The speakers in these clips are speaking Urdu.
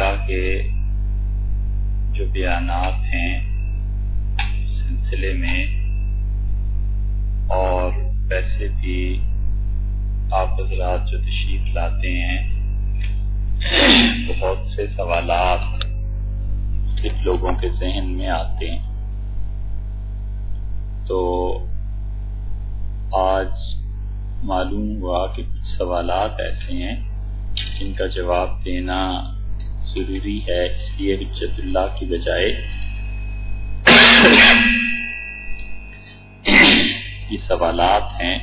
اللہ کے جو بیانات ہیں سلسلے میں اور ویسے بھی آپ حضرات جو تشریف لاتے ہیں، بہت سے سوالات کچھ لوگوں کے ذہن میں آتے ہیں۔ تو آج معلوم ہوا کہ کچھ سوالات ایسے ہیں، جن کا جواب دینا ضروری ہے۔ اس لیے حجت اللہ کی بجائے یہ سوالات ہیں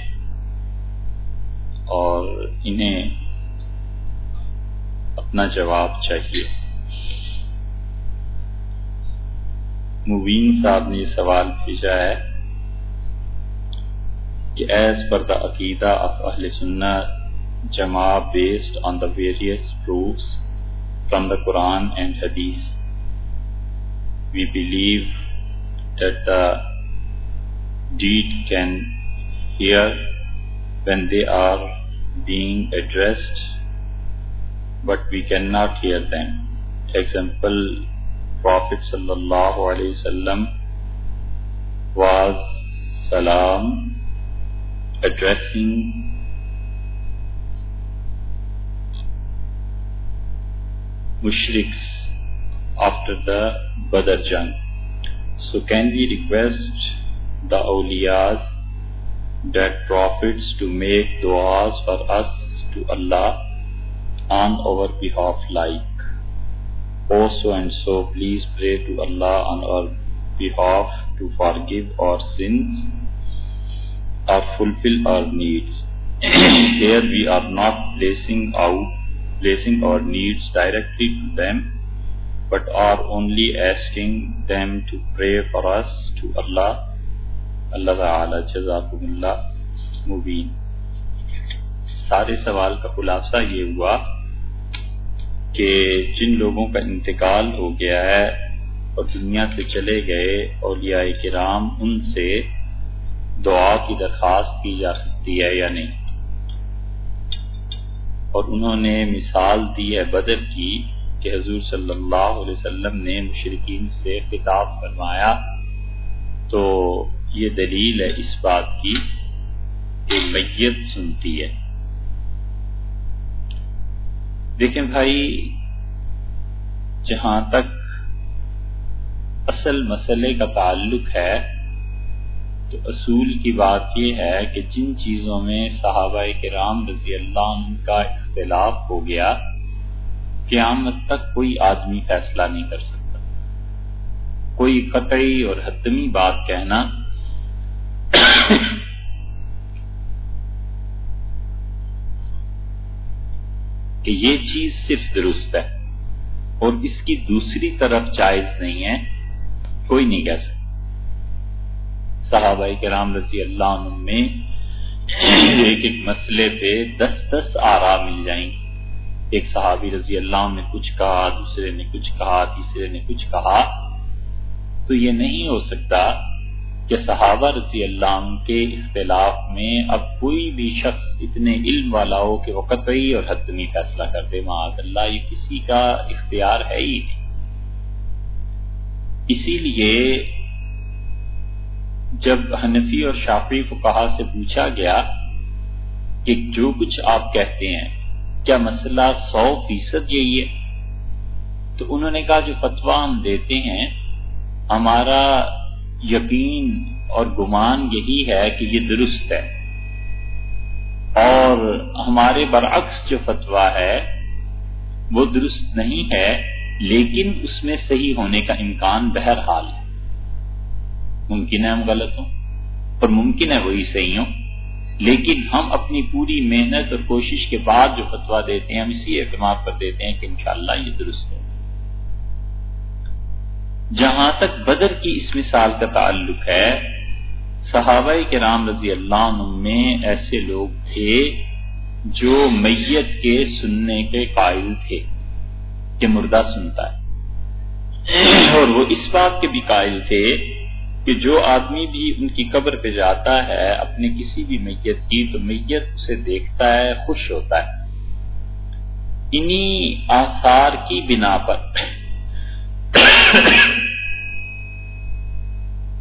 اور انہیں اپنا جواب چاہیے۔ مبین صاحب نے یہ سوال بھیجا ہے کہ ایز پر دا عقیدہ آف اہل سننا جمع based on the various proofs from the Quran and Hadith. We believe that the deed can hear when they are being addressed, but we cannot hear them. Example, Prophet sallallahu alaihi wasallam was salam addressing mushriks after the Badr Jang. So can we request the awliyas that prophets to make du'as for us to Allah on our behalf like oh so and so please pray to Allah on our behalf to forgive our sins or fulfill our needs. Here we are not placing out placing our needs directly to them, but are only asking them to pray for us to Allah. Allah تعالی جزاکم اللہ مبین سارے سوال کا خلاصہ یہ ہوا کہ جن لوگوں کا انتقال ہو گیا ہے اور دنیا سے چلے گئے اولیاء کرام ان سے دعا کی درخواست کی جا سکتی ہے یا نہیں؟ اور انہوں نے مثال دی ہے بدر کی کہ حضور صلی اللہ علیہ وسلم نے مشرقین سے خطاب فرمایا۔ تو یہ دلیل ہے اس بات کی کہ میت سنتی ہے۔ دیکھیں بھائی، جہاں تک اصل مسئلے کا تعلق ہے تو اصول کی بات یہ ہے کہ جن چیزوں میں صحابہ کرام رضی اللہ عنہ کا اختلاف ہو گیا، قیامت تک کوئی آدمی فیصلہ نہیں کر سکتا۔ کوئی قطعی اور حتمی بات کہنا۔ کہ یہ چیز صرف درست ہے اور اس کی دوسری طرف جائز نہیں ہے، کوئی نہیں کہہ سکتا۔ صحابہ کرام رضی اللہ عنہ میں ایک ایک مسئلے پہ دس دس آرا مل جائیں گی ایک صحابی رضی اللہ عنہ نے کچھ کہا، دوسرے نے کچھ کہا، تیسرے نے کچھ کہا۔ تو یہ نہیں ہو سکتا کہ صحابہ رضی اللہ عنہ کے اختلاف میں اب کوئی بھی شخص اتنے علم والا ہو کہ وہ قطعی اور حتمی فیصلہ کر دے۔ معاذ اللہ، یہ کسی کا اختیار ہے ہی نہیں۔ اسی لیے جب حنفی اور شافی کو کہا سے پوچھا گیا کہ جو کچھ آپ کہتے ہیں، کیا مسئلہ سو فیصد یہی ہے؟ تو انہوں نے کہا، جو فتویٰ ہم دیتے ہیں، ہمارا یقین اور گمان یہی ہے کہ یہ درست ہے۔ اور ہمارے برعکس جو فتویٰ ہے، وہ درست نہیں ہے، لیکن اس میں صحیح ہونے کا امکان بہرحال ہے۔ ممکن ہے ہم غلط ہوں؟ اور ممکن ہے وہی صحیح ہوں۔ لیکن ہم اپنی پوری محنت اور کوشش کے بعد جو فتویٰ دیتے ہیں، ہم اسی اعتماد پر دیتے ہیں کہ انشاءاللہ یہ درست ہے جہاں تک بدر کی اس مثال کا تعلق ہے، صحابہ کے رام رضی اللہ عنہ میں ایسے لوگ تھے جو میت کے سننے کے قائل تھے کہ مردہ سنتا ہے۔ اور وہ اس بات کے بھی قائل تھے کہ جو آدمی بھی ان کی قبر پہ جاتا ہے اپنے کسی بھی میت کی، تو میت اسے دیکھتا ہے، خوش ہوتا ہے۔ انہی آثار کی بنا پر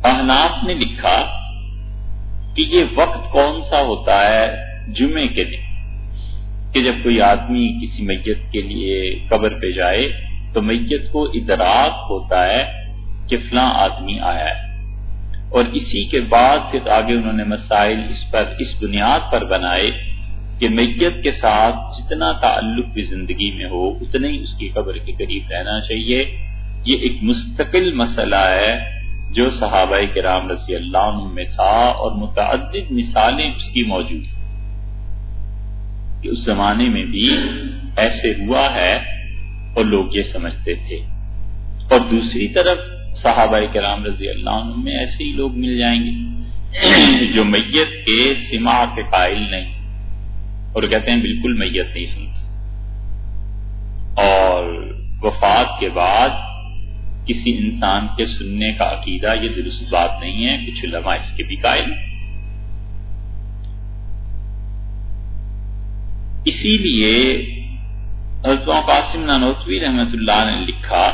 احناف نے لکھا کہ یہ وقت کون سا ہوتا ہے؟ جمعے کے دن۔ کہ جب کوئی آدمی کسی میت کے لیے قبر پہ جائے، تو میت کو ادراک ہوتا ہے کہ فلاں آدمی آیا ہے۔ اور اسی کے بعد پھر آگے انہوں نے مسائل اس پر اس بنیاد پر بنائے کہ میت کے ساتھ جتنا تعلق بھی زندگی میں ہو اتنا ہی اس کی قبر کے قریب رہنا چاہیے۔ یہ ایک مستقل مسئلہ ہے جو صحابہ کرام رضی اللہ عنہ میں تھا اور متعدد مثالیں اس کی موجود کہ اس زمانے میں بھی ایسے ہوا ہے اور لوگ یہ سمجھتے تھے۔ اور دوسری طرف صحابہ کرام رضی اللہ عنہ میں ایسے ہی لوگ مل جائیں گے جو میت کے سما کے قائل نہیں۔ اور کہتے ہیں بالکل میت نہیں سنتا اور وفات کے بعد کسی انسان کے سننے کا عقیدہ یہ درست بات نہیں ہے، کچھ علماء اس کے بھی قائل اسی لیے حضرت قاسم نانوتوی رحمت اللہ نے لکھا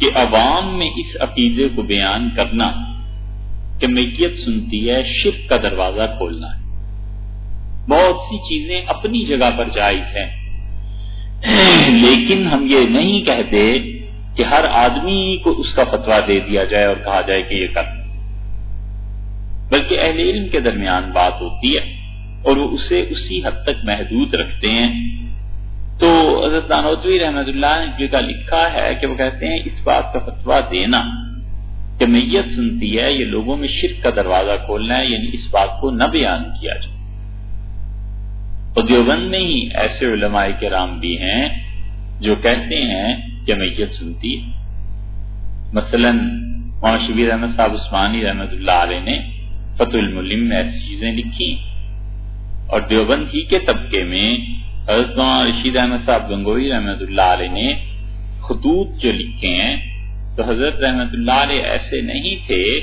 کہ عوام میں اس عقیدے کو بیان کرنا کہ میت سنتی ہے، شرک کا دروازہ کھولنا ہے۔ بہت سی چیزیں اپنی جگہ پر جائز ہیں۔ لیکن ہم یہ نہیں کہتے کہ ہر آدمی کو اس کا فتوا دے دیا جائے اور کہا جائے کہ یہ کر۔ بلکہ اہل علم کے درمیان بات ہوتی ہے اور وہ اسے اسی حد تک محدود رکھتے ہیں۔ تو حضرت دانوتوی رحمت اللہ نے جگہ لکھا ہے کہ وہ کہتے ہیں اس بات کا فتوا دینا کہ میت سنتی ہے، یہ لوگوں میں شرک کا دروازہ کھولنا ہے یعنی اس بات کو نہ بیان کیا جائے۔ اور دیوبند میں ہی ایسے علماء کرام بھی ہیں جو کہتے ہیں کہ میت سنتی ہے۔ مثلا مولانا شبیر احمد صاحب عثمانی رحمت اللہ علیہ نے فتح الملم میں ایسی چیزیں لکھی اور دیوبند ہی کے طبقے میں حضرت رشید احمد صاحب گنگوئی رحمت اللہ علیہ نے خطوط جو لکھے ہیں، تو حضرت رحمت اللہ علیہ ایسے نہیں تھے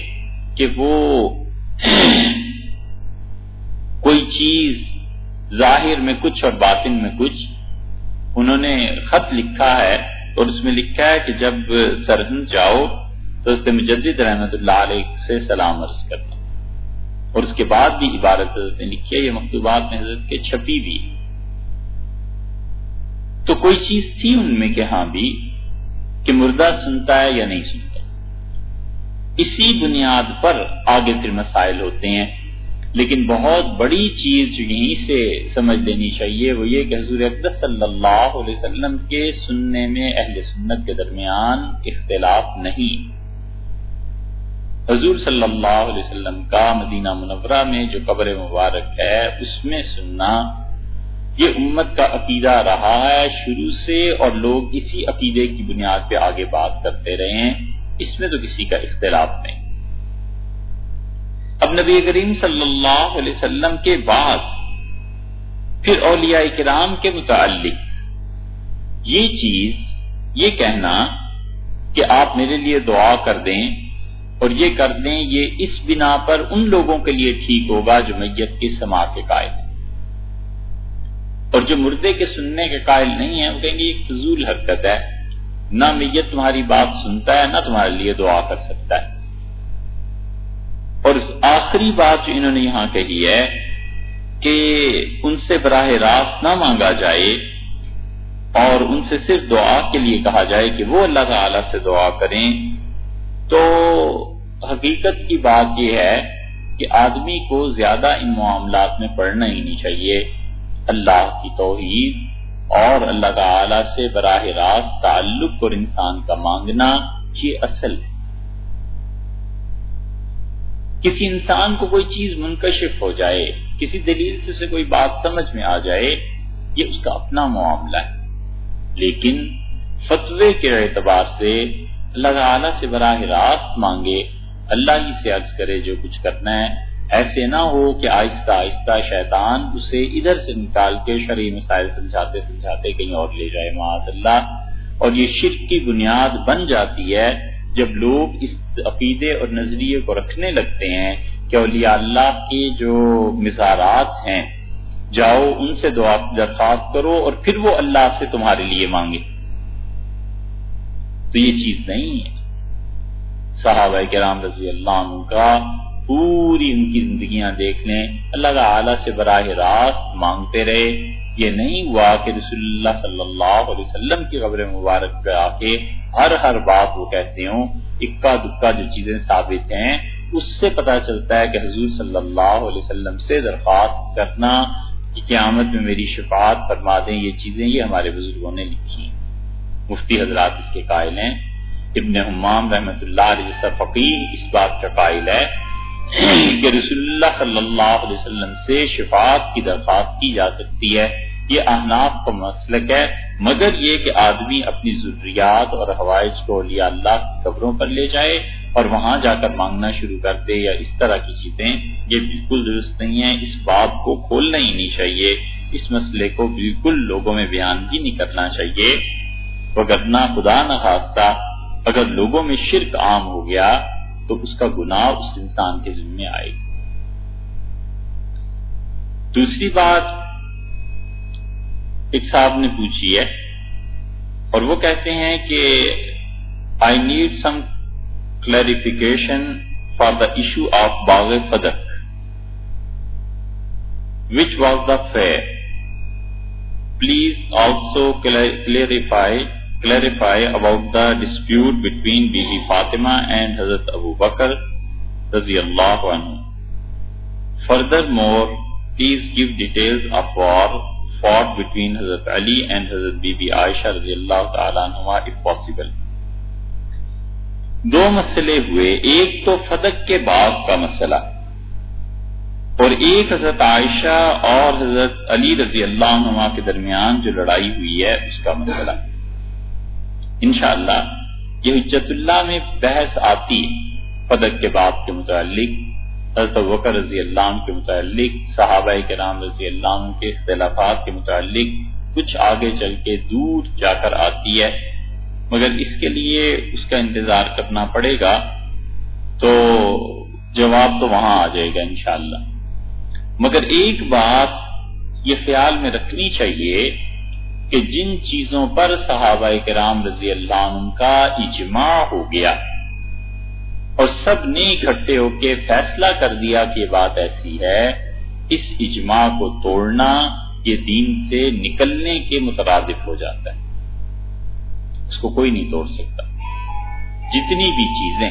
کہ وہ کوئی چیز ظاہر میں کچھ اور باطن میں کچھ۔ انہوں نے خط لکھا ہے اور اس میں لکھا ہے کہ جب سرہند جاؤ تو اس مجدد رحمت اللہ علیہ سے سلام عرض کرنا۔ اور اس کے بعد بھی عبارت حضرت نے لکھی ہے، یہ مکتوبات میں حضرت کے چھپی بھی۔ تو کوئی چیز تھی ان میں کہ ہاں بھی کہ مردہ سنتا ہے یا نہیں سنتا؟ اسی بنیاد پر آگے پھر مسائل ہوتے ہیں، لیکن بہت بڑی چیز جو یہیں سے سمجھ لینی چاہیے وہ یہ کہ حضور اقدس صلی اللہ علیہ وسلم کے سننے میں اہل سنت کے درمیان اختلاف نہیں۔ حضور صلی اللہ علیہ وسلم کا مدینہ منورہ میں جو قبر مبارک ہے، اس میں سننا یہ امت کا عقیدہ رہا ہے شروع سے اور لوگ اسی عقیدے کی بنیاد پہ آگے بات کرتے رہے ہیں۔ اس میں تو کسی کا اختلاف نہیں۔ اب نبی کریم صلی اللہ علیہ وسلم کے بعد پھر اولیاء کرام کے متعلق یہ چیز، یہ کہنا کہ آپ میرے لیے دعا کر دیں اور یہ کر دیں، یہ اس بنا پر ان لوگوں کے لیے ٹھیک ہوگا جو میت کی سما کے قائل ہیں۔ اور جو مردے کے سننے کے قائل نہیں ہیں، وہ کہیں گے یہ فضول حرکت ہے۔ نہ میت تمہاری بات سنتا ہے، نہ تمہارے لیے دعا کر سکتا ہے۔ اور آخری بات جو انہوں نے یہاں کہی ہے کہ ان سے براہ راست نہ مانگا جائے اور ان سے صرف دعا کے لیے کہا جائے کہ وہ اللہ تعالی سے دعا کریں، تو حقیقت کی بات یہ ہے کہ آدمی کو زیادہ ان معاملات میں پڑھنا ہی نہیں چاہیے۔ اللہ کی توحید اور اللہ تعالی سے براہ راست تعلق اور انسان کا مانگنا یہ اصل ہے۔ کسی انسان کو کوئی چیز منکشف ہو جائے، کسی دلیل سے اسے کوئی بات سمجھ میں آ جائے، یہ اس کا اپنا معاملہ ہے۔ لیکن فتوے کے اعتبار سے اللہ تعالیٰ سے براہ راست مانگے، اللہ ہی سے عرض کرے جو کچھ کرنا ہے ایسے نہ ہو کہ آہستہ آہستہ شیطان اسے ادھر سے نکال کے شرعی مسائل سمجھاتے سمجھاتے کہیں اور لے جائے، معاذ اللہ۔ اور یہ شرک کی بنیاد بن جاتی ہے جب لوگ اس عقیدے اور نظریے کو رکھنے لگتے ہیں کہ اولیاء اللہ کے جو مزارات ہیں، جاؤ ان سے دعا درخواست کرو اور پھر وہ اللہ سے تمہارے لیے مانگے۔ تو یہ چیز نہیں ہے۔ صحابہ کرام رضی اللہ عنہ کا پوری ان کی زندگیاں دیکھ لیں۔ اللہ تعالی سے براہ راست مانگتے رہے۔ یہ نہیں ہوا کہ رسول اللہ صلی اللہ علیہ وسلم کی قبر مبارک پہ آ کے ہر ہر بات وہ کہتے ہوں۔ اکا دکا جو چیزیں ثابت ہیں، اس سے پتا چلتا ہے کہ حضور صلی اللہ علیہ وسلم سے درخواست کرنا کہ قیامت میں میری شفاعت فرما دیں، یہ چیزیں یہ ہمارے بزرگوں نے لکھی مفتی حضرات اس کے قائل ہیں۔ ابن حمام رحمت اللہ علیہ فقیر اس بات کا قائل ہے کہ رسول اللہ صلی اللہ علیہ وسلم سے شفاعت کی درخواست کی جا سکتی ہے، یہ احناف کا مسلک ہے۔ مگر یہ کہ آدمی اپنی ضروریات اور حوائج کو اولیاء اللہ کی قبروں پر لے جائے اور وہاں جا کر مانگنا شروع کر دے یا اس طرح کی چیزیں، یہ بالکل درست نہیں ہے اس بات کو کھولنا ہی نہیں چاہیے۔ اس مسئلے کو بالکل لوگوں میں بیان بھی نہیں کرنا چاہیے۔ وگرنہ خدا نہ اگر لوگوں میں شرک عام ہو گیا تو اس کا گناہ اس انسان کے ذمے آئے گا۔ دوسری بات ایک صاحب نے پوچھی ہے اور وہ کہتے ہیں کہ I need some clarification for the issue of Bagh Fadak which was the fair please also clarify clarify about the dispute between Bibi Fatima and Hazrat Abu Bakr رضی اللہ عنہ further more please give detail of war fought between Hazrat Ali and Hazrat Bibi Aisha رضی اللہ تعالیٰ اف پاسبل دو مسئلے ہوئے. ایک تو فدق کے بعد کا مسئلہ. اور ایک حضرت عائشہ اور حضرت علی رضی اللہ عنہ کے درمیان جو لڑائی ہوئی ہے، اس کا مسئلہ. انشاءاللہ یہ حجت اللہ میں بحث آتی ہے فدق کے باب کے متعلق، حضرت وکر رضی اللہ عنہ کے متعلق، صحابہ کے نام رضی اللہ عنہ کے اختلافات کے متعلق، کچھ آگے چل کے دور جا کر آتی ہے۔ مگر اس کے لیے اس کا انتظار کرنا پڑے گا، تو جواب تو وہاں آ جائے گا انشاءاللہ۔ مگر ایک بات یہ خیال میں رکھنی چاہیے کہ جن چیزوں پر صحابہ کرام رضی اللہ عنہ کا اجماع ہو گیا اور سب نے اکٹھے ہو کے فیصلہ کر دیا کہ یہ بات ایسی ہے، اس اجماع کو توڑنا یہ دین سے نکلنے کے مترادف ہو جاتا ہے۔ اس کو کوئی نہیں توڑ سکتا۔ جتنی بھی چیزیں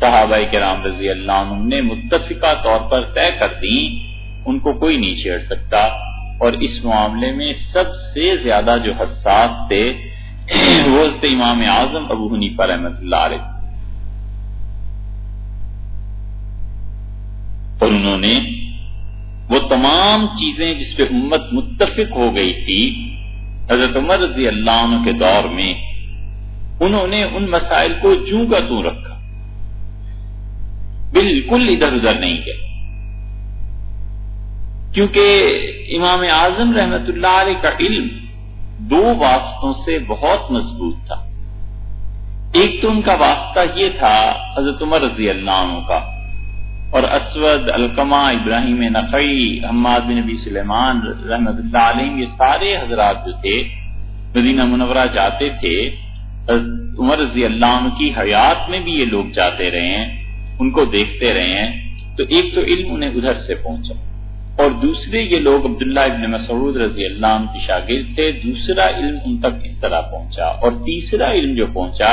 صحابہ کرام رضی اللہ عنہ نے متفقہ طور پر طے کر دی ان کو کوئی نہیں چھیڑ سکتا۔ اور اس معاملے میں سب سے زیادہ جو حساس تھے وہ تھے امام اعظم ابو حنیفہ رحمت اللہ علیہ۔ اور انہوں نے وہ تمام چیزیں جس پہ امت متفق ہو گئی تھی، حضرت عمر رضی اللہ عنہ کے دور میں، انہوں نے ان مسائل کو جوں کا توں رکھا۔ بالکل ادھر ادھر نہیں گئے۔ کیونکہ امام اعظم رحمت اللہ علیہ کا علم دو واسطوں سے بہت مضبوط تھا۔ ایک تو ان کا واسطہ یہ تھا حضرت عمر رضی اللہ عنہ کا اور اسود الکما ابراہیم نقی، حماد بن نبی سلیمان رحمت اللہ علیہ، یہ سارے حضرات جو تھے، مدینہ منورہ جاتے تھے عمر رضی اللہ عنہ کی حیات میں بھی یہ لوگ جاتے رہے ہیں، ان کو دیکھتے رہے ہیں۔ تو ایک تو علم انہیں ادھر سے پہنچا۔ اور دوسرے یہ لوگ عبداللہ ابن مسعود رضی اللہ عنہ کی شاگرد تھے، دوسرا علم ان تک اس طرح پہنچا اور تیسرا علم جو پہنچا،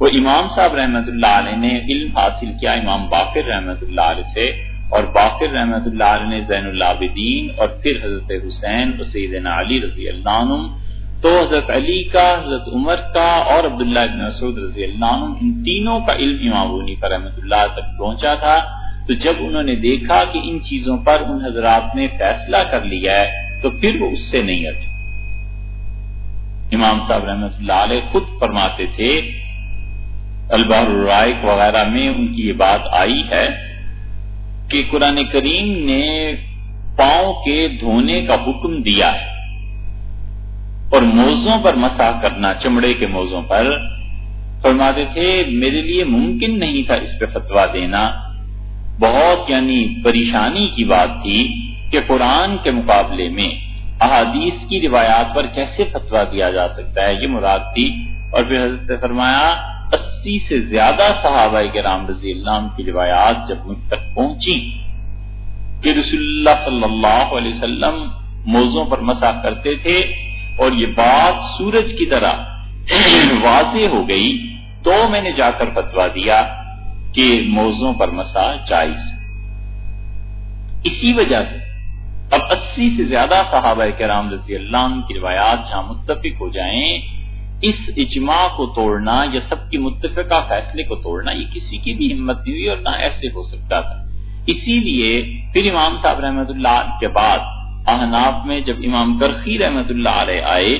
وہ امام صاحب رحمت اللہ علیہ نے علم حاصل کیا، امام باقر رحمت اللہ علیہ سے اور باقر رحمت اللہ علیہ نے زین العابدین اور پھر حضرت حسین اور سیدنا علی رضی اللہ عنہ، تو حضرت علی کا، حضرت عمر کا اور عبداللہ ابن مسعود رضی اللہ عنہ، ان تینوں کا علم امام پر رحمت اللہ تک پہنچا تھا۔ تو جب انہوں نے دیکھا کہ ان چیزوں پر ان حضرات نے فیصلہ کر لیا ہے، تو پھر وہ اس سے نہیں ہٹے۔ امام صاحب رحمت اللہ علیہ خود فرماتے تھے البار الرائق وغیرہ میں ان کی یہ بات آئی ہے کہ قرآن کریم نے پاؤں کے دھونے کا حکم دیا ہے اور موزوں پر مسا کرنا، چمڑے کے موزوں پر فرماتے تھے، میرے لیے ممکن نہیں تھا اس پہ فتوا دینا۔ بہت یعنی پریشانی کی بات تھی کہ قرآن کے مقابلے میں احادیث کی روایات پر کیسے فتوا دیا جا سکتا ہے؟ یہ مراد تھی اور پھر حضرت نے فرمایا، اسی سے زیادہ صحابہ کے رام رضی اللہ عنہ کی روایات جب مجھ تک پہنچی کہ رسول اللہ صلی اللہ علیہ وسلم موضوع پر مسا کرتے تھے اور یہ بات سورج کی طرح واضح ہو گئی، تو میں نے جا کر فتوا دیا۔ کہ موضوع پر مسا جائز اسی وجہ سے اب اسی سے زیادہ صحابہ کرام رضی اللہ عنہ کی روایات جہاں متفق ہو جائیں، اس اجماع کو توڑنا یا سب کی متفقہ فیصلے کو توڑنا یہ کسی کی بھی ہمت نہیں ہوئی اور نہ ایسے ہو سکتا تھا۔ اسی لیے پھر امام صاحب رحمت اللہ کے بعد احناف میں جب امام کرخی رحمت اللہ علیہ آئے،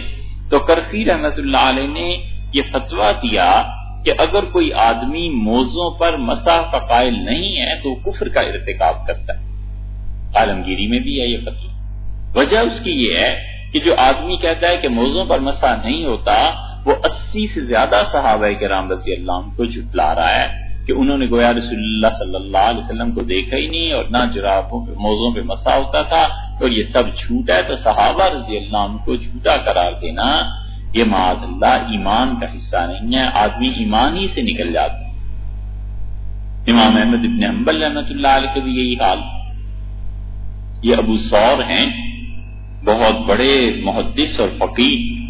تو کرخی رحمت اللہ علیہ نے یہ فتوا دیا کہ اگر کوئی آدمی موضوع پر مسا کا قائل نہیں ہے تو کفر کا ارتکاب کرتا ہے۔ عالمگیری میں بھی ہے یہ فتوا وجہ اس کی یہ ہے کہ جو آدمی کہتا ہے کہ موضوع پر مسا نہیں ہوتا، وہ اسی سے زیادہ صحابہ کے رام رضی اللہ عنہ کو جھٹلا رہا ہے کہ انہوں نے گویا رسول اللہ صلی اللہ علیہ وسلم کو دیکھا ہی نہیں اور نہ جرابوں پہ موضوع پہ مسا ہوتا تھا اور یہ سب جھوٹ ہے تو صحابہ رضی اللہ عنہ کو جھوٹا قرار دینا یہ معاذ اللہ ایمان کا حصہ نہیں ہے، آدمی ایمان ہی سے نکل جاتا ہے۔ امام احمد ابن حنبل رحمۃ اللہ علیہ کا بھی یہی حال۔ یہ ابو سور ہیں، بہت بڑے محدث اور فقیر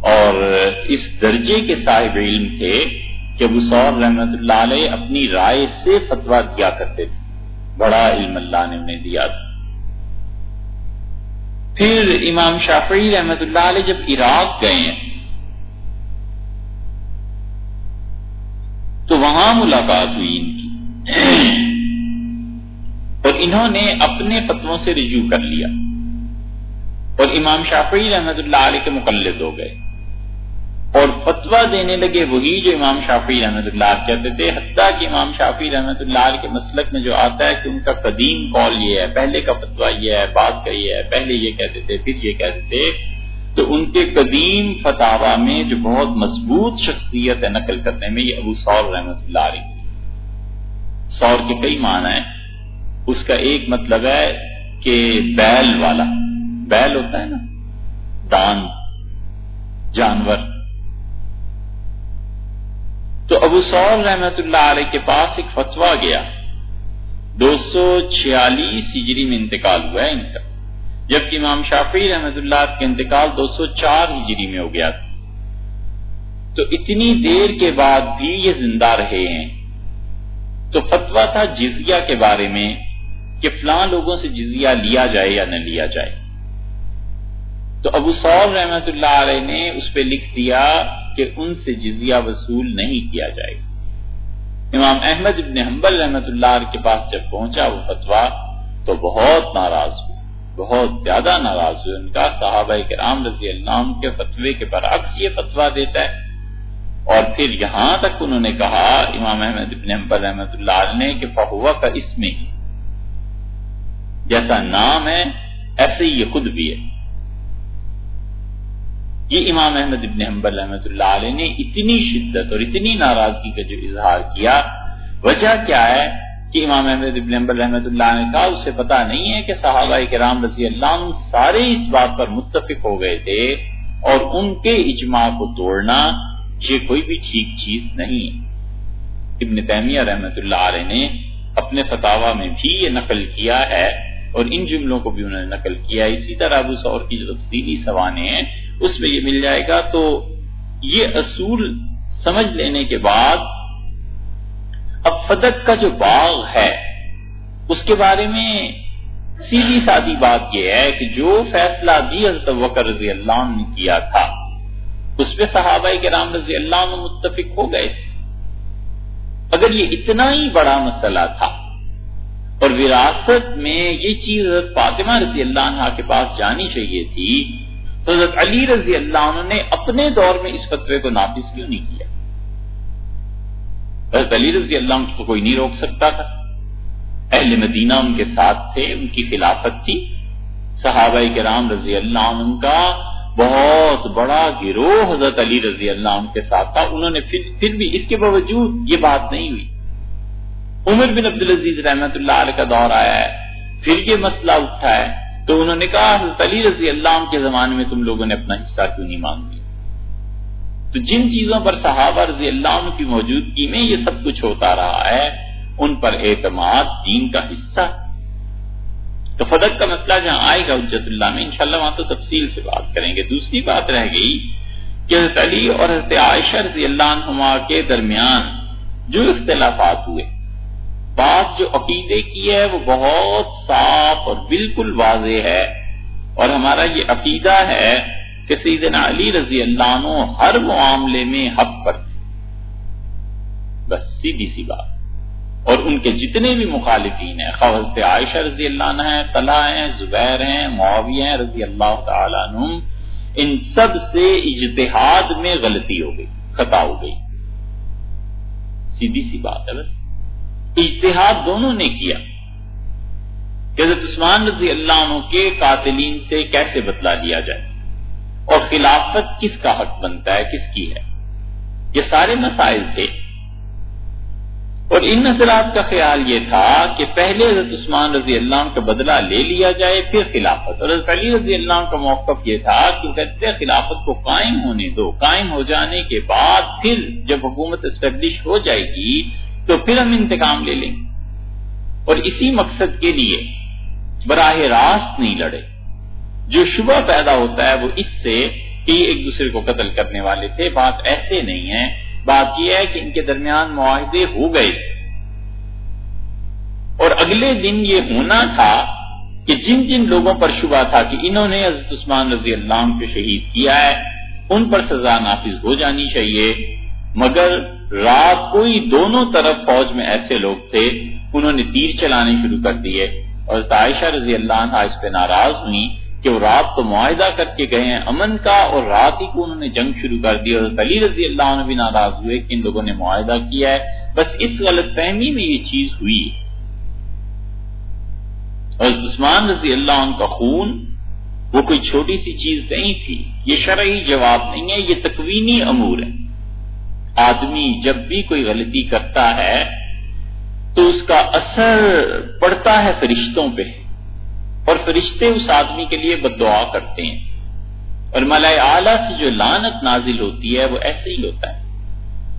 اور اس درجے کے صاحب علم تھے کہ ابو سور رحمت اللہ علیہ اپنی رائے سے فتوا دیا کرتے تھے۔ بڑا علم اللہ نے انہیں دیا تھا۔ پھر امام شافعی رحمت اللہ علیہ جب عراق گئے ہیں، تو وہاں ملاقات ہوئی ان کی۔ اور انہوں نے اپنے فتووں سے رجوع کر لیا۔ اور امام شافعی رحمت اللہ علیہ کے مقلد ہو گئے۔ اور فتوا دینے لگے وہی جو امام شافی رحمت اللہ کہتے تھے، حتیٰ کہ امام شافی رحمت اللہ کے مسلک میں جو آتا ہے کہ ان کا قدیم قول یہ ہے، پہلے کا فتوا یہ ہے بات کا یہ ہے، پہلے یہ کہتے تھے، پھر یہ کہتے تھے، تو ان کے قدیم فتوا میں جو بہت مضبوط شخصیت ہے نقل کرنے میں، یہ ابو سور رحمت اللہ علیہ سور کے کئی معنی ہیں۔ اس کا ایک مطلب ہے کہ بیل والا۔ بیل ہوتا ہے نا؟ دان۔ جانور۔ تو ابو سول رحمت اللہ علیہ کے پاس ایک فتوا گیا۔ دو سو چھیالیس ہجری میں انتقال ہوا ہے ان کا۔ جبکہ امام شافی رحمت اللہ کا انتقال دو سو چار ہجری میں ہو گیا تھا۔ تو اتنی دیر کے بعد بھی یہ زندہ رہے ہیں۔ تو فتوا تھا جزیہ کے بارے میں کہ فلاں لوگوں سے جزیہ لیا جائے یا نہ لیا جائے۔ تو ابو سول رحمت اللہ علیہ نے اس پہ لکھ دیا کہ ان سے جزیہ وصول نہیں کیا جائے گا۔ امام احمد ابن حنبل رحمت اللہ کے پاس جب پہنچا وہ فتوا تو بہت ناراض ہوئے۔ بہت زیادہ ناراض ہوئے۔ ان کا صحابہ کرام رضی اللہ عنہ کے فتوے کے برعکس یہ فتوا دیتا ہے۔ اور پھر یہاں تک انہوں نے کہا، امام احمد ابن حنبل رحمت اللہ نے کہ فہوا کا اس میں ہی۔ جیسا نام ہے، ایسے ہی یہ خود بھی ہے۔ یہ امام احمد ابن حنبل رحمۃ اللہ علیہ نے اتنی شدت اور اتنی ناراضگی کا جو اظہار کیا، وجہ کیا ہے کہ امام احمد ابن حنبل رحمۃ اللہ نے کہا، اسے پتا نہیں ہے کہ صحابہ کرام رضی اللہ عنہ سارے اس بات پر متفق ہو گئے تھے اور ان کے اجماع کو توڑنا یہ کوئی بھی ٹھیک چیز نہیں۔ ابن تیمیہ رحمۃ اللہ علیہ نے اپنے فتوا میں بھی یہ نقل کیا ہے اور ان جملوں کو بھی انہوں نے نقل کیا اسی طرح ابو سور کی جو تفصیلی سوانے ہیں اس میں یہ مل جائے گا۔ تو یہ اصول سمجھ لینے کے بعد اب فدق کا جو باغ ہے، اس کے بارے میں سیدھی سادی بات یہ ہے کہ جو فیصلہ بھی حضرت وکر رضی اللہ عنہ نے کیا تھا، اس پہ صحابہ کے رام رضی اللہ عنہ متفق ہو گئے۔ تھے اگر یہ اتنا ہی بڑا مسئلہ تھا اور وراثت میں یہ چیز حضرت فاطمہ رضی اللہ عنہ کے پاس جانی چاہیے تھی حضرت علی رضی اللہ عنہ نے اپنے دور میں اس فتوے کو نافذ کیوں نہیں کیا؟ حضرت علی رضی اللہ عنہ کو کوئی نہیں روک سکتا تھا۔ اہل مدینہ ان کے ساتھ تھے ان کی خلافت تھی۔ صحابہ کرام رضی اللہ عنہ کا بہت بڑا گروہ حضرت علی رضی اللہ عنہ کے ساتھ تھا۔ انہوں نے پھر, پھر بھی اس کے باوجود یہ بات نہیں ہوئی۔ عمر بن عبدالعزیز رحمت اللہ علیہ کا دور آیا ہے پھر یہ مسئلہ اٹھا ہے۔ تو انہوں نے کہا، حضرت علی رضی اللہ عنہ کے زمانے میں تم لوگوں نے اپنا حصہ کیوں نہیں مانگ لیا تو جن چیزوں پر صحابہ رضی اللہ عنہ کی موجودگی میں یہ سب کچھ ہوتا رہا ہے، ان پر اعتماد، دین کا حصہ۔ تو فدق کا مسئلہ جہاں آئے گا حجت اللہ میں، انشاءاللہ وہاں تو تفصیل سے بات کریں گے۔ دوسری بات رہ گئی کہ حضرت علی اور حضرت عائشہ رضی اللہ عنہما کے درمیان جو اختلافات ہوئے بات جو عقیدے کی ہے وہ بہت صاف اور بالکل واضح ہے اور ہمارا یہ عقیدہ ہے کہ سیدنا علی رضی اللہ عنہ ہر معاملے میں حق پر تھے۔ بس سیدھی سی بات۔ اور ان کے جتنے بھی مخالفین ہیں حضرت عائشہ رضی اللہ عنہ ہیں، طلحہ ہیں، زبیر ہیں، معاویہ ہیں رضی اللہ تعالیٰ عنہ ان سب سے اجتہاد میں غلطی ہو گئی، خطا ہو گئی۔ سیدھی سی بات ہے بس۔ اجتہاد دونوں نے کیا۔ کہ حضرت عثمان رضی اللہ عنہ کے قاتلین سے کیسے بدلا لیا جائے؟ اور خلافت کس کا حق بنتا ہے؟ کس کی ہے؟ یہ سارے مسائل تھے۔ اور ان نظرات کا خیال یہ تھا کہ پہلے حضرت عثمان رضی اللہ عنہ کا بدلہ لے لیا جائے، پھر خلافت۔ اور حضرت علی رضی اللہ عنہ کا موقف یہ تھا کہ کہتے خلافت کو قائم ہونے دو، قائم ہو جانے کے بعد پھر جب حکومت اسٹیبلش ہو جائے گی تو پھر ہم انتقام لے لیں۔ گے اور اسی مقصد کے لیے براہ راست نہیں لڑے۔ جو شبہ پیدا ہوتا ہے وہ اس سے کہ یہ ایک دوسرے کو قتل کرنے والے تھے۔ بات ایسے نہیں ہے۔ بات یہ ہے کہ ان کے درمیان معاہدے ہو گئے۔ اور اگلے دن یہ ہونا تھا کہ جن جن لوگوں پر شبہ تھا کہ انہوں نے حضرت عثمان رضی اللہ عنہ کو شہید کیا ہے، ان پر سزا نافذ ہو جانی چاہیے۔ مگر رات کو ہی دونوں طرف فوج میں ایسے لوگ تھے انہوں نے تیر چلانے شروع کر دیے۔ اور عائشہ رضی اللہ عنہ اس پہ ناراض ہوئی کہ وہ رات تو معاہدہ کر کے گئے ہیں امن کا اور رات ہی کو انہوں نے جنگ شروع کر دی۔ اور علی رضی اللہ عنہ بھی ناراض ہوئے کہ ان لوگوں نے معاہدہ کیا ہے۔ بس اس غلط فہمی میں یہ چیز ہوئی۔ اور عثمان رضی اللہ عنہ کا خون وہ کوئی چھوٹی سی چیز نہیں تھی۔ یہ شرعی جواب نہیں ہے، یہ تکوینی امور ہے۔ آدمی جب بھی کوئی غلطی کرتا ہے تو اس کا اثر پڑتا ہے فرشتوں پہ اور فرشتے اس آدمی کے لیے بد دعا کرتے ہیں۔ اور ملائے اعلیٰ سے جو لانت نازل ہوتی ہے وہ ایسے ہی ہوتا ہے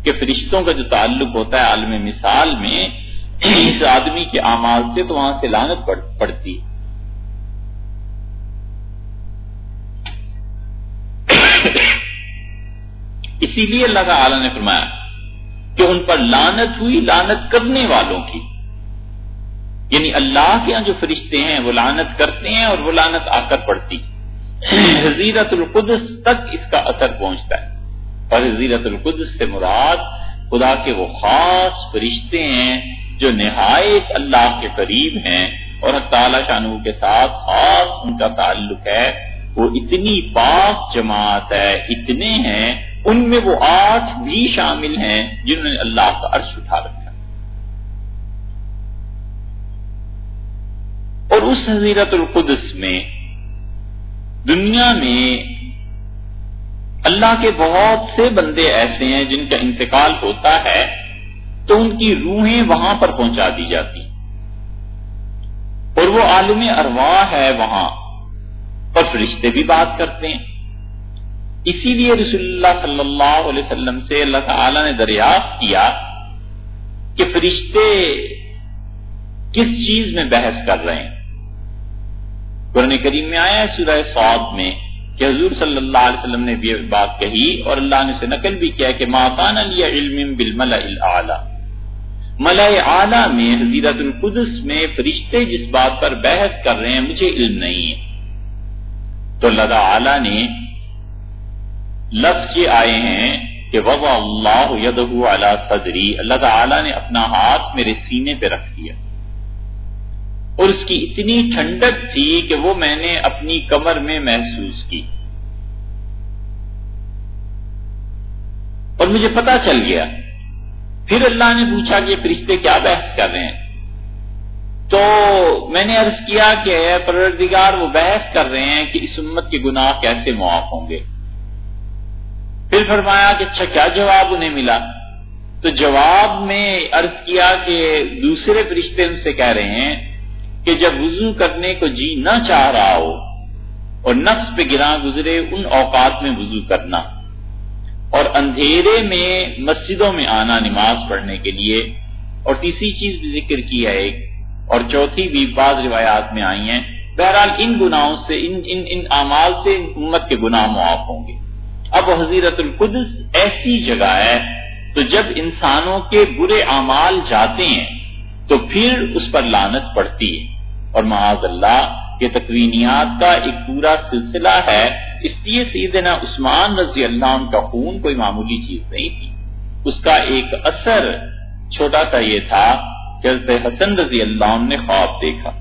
کہ فرشتوں کا جو تعلق ہوتا ہے عالم مثال میں، اس آدمی کے اعمال سے تو وہاں سے لانت پڑتی ہے۔ اسی لیے اللہ تعالی نے فرمایا کہ ان پر لانت ہوئی لانت کرنے والوں کی۔ یعنی اللہ کے یہاں جو فرشتے ہیں، وہ لانت کرتے ہیں اور وہ لانت آ کر پڑتی۔ حضیرت القدس تک اس کا اثر پہنچتا ہے۔ اور حضیرت القدس سے مراد خدا کے وہ خاص فرشتے ہیں جو نہایت اللہ کے قریب ہیں اور تعالی شانو کے ساتھ خاص ان کا تعلق ہے۔ وہ اتنی پاک جماعت ہے، اتنے ہیں ان میں وہ آٹھ بھی شامل ہیں جنہوں نے اللہ کا عرش اٹھا رکھا۔ اور اس حضیرت القدس میں دنیا میں اللہ کے بہت سے بندے ایسے ہیں جن کا انتقال ہوتا ہے تو ان کی روحیں وہاں پر پہنچا دی جاتی۔ اور وہ عالم ارواح ہے وہاں۔ اور فرشتے بھی بات کرتے ہیں۔ اسی لیے رسول اللہ صلی اللہ علیہ وسلم سے اللہ تعالی نے دریافت کیا کہ فرشتے کس چیز میں بحث کر رہے ہیں؟ قرآن کریم میں آیا ہے سورہ سعود میں کہ حضور صلی اللہ علیہ وسلم نے بھی بات کہی اور اللہ نے اسے نقل بھی کیا کہ ماتان علی علم بالملأ الاعلی ملأ اعلی میں حضیرت القدس میں فرشتے جس بات پر بحث کر رہے ہیں، مجھے علم نہیں ہے۔ تو اللہ تعالی نے لفظ کے آئے ہیں کہ وضع اللہ علی صدری، اللہ تعالی نے اپنا ہاتھ میرے سینے پہ رکھ دیا۔ اور اس کی اتنی ٹھنڈک تھی کہ وہ میں نے اپنی کمر میں محسوس کی۔ اور مجھے پتا چل گیا۔ پھر اللہ نے پوچھا کہ فرشتے کیا بحث کر رہے ہیں؟ تو میں نے عرض کیا کہ پروردگار، وہ بحث کر رہے ہیں کہ اس امت کے گناہ کیسے معاف ہوں گے۔ پھر فرمایا کہ اچھا کیا جواب انہیں ملا؟ تو جواب میں عرض کیا کہ دوسرے فرشتے ان سے کہہ رہے ہیں کہ جب وضو کرنے کو جی نہ چاہ رہا ہو اور نفس پہ گرا گزرے، ان اوقات میں وضو کرنا۔ اور اندھیرے میں مسجدوں میں آنا نماز پڑھنے کے لیے۔ اور تیسری چیز بھی ذکر کی ہے ایک، اور چوتھی بھی بعض روایات میں آئی ہیں۔ بہرحال ان گناہوں سے، ان ان ان اعمال سے امت کے گناہ معاف ہوں گے۔ اب حضیرت القدس ایسی جگہ ہے تو جب انسانوں کے برے اعمال جاتے ہیں تو پھر اس پر لانت پڑتی ہے۔ اور معاذ اللہ، یہ تقوینیات کا ایک پورا سلسلہ ہے۔ اس لیے سیدنا عثمان رضی اللہ عنہ کا خون کوئی معمولی چیز نہیں تھی۔ اس کا ایک اثر چھوٹا سا یہ تھا کہ حضرت حسن رضی اللہ عنہ نے خواب دیکھا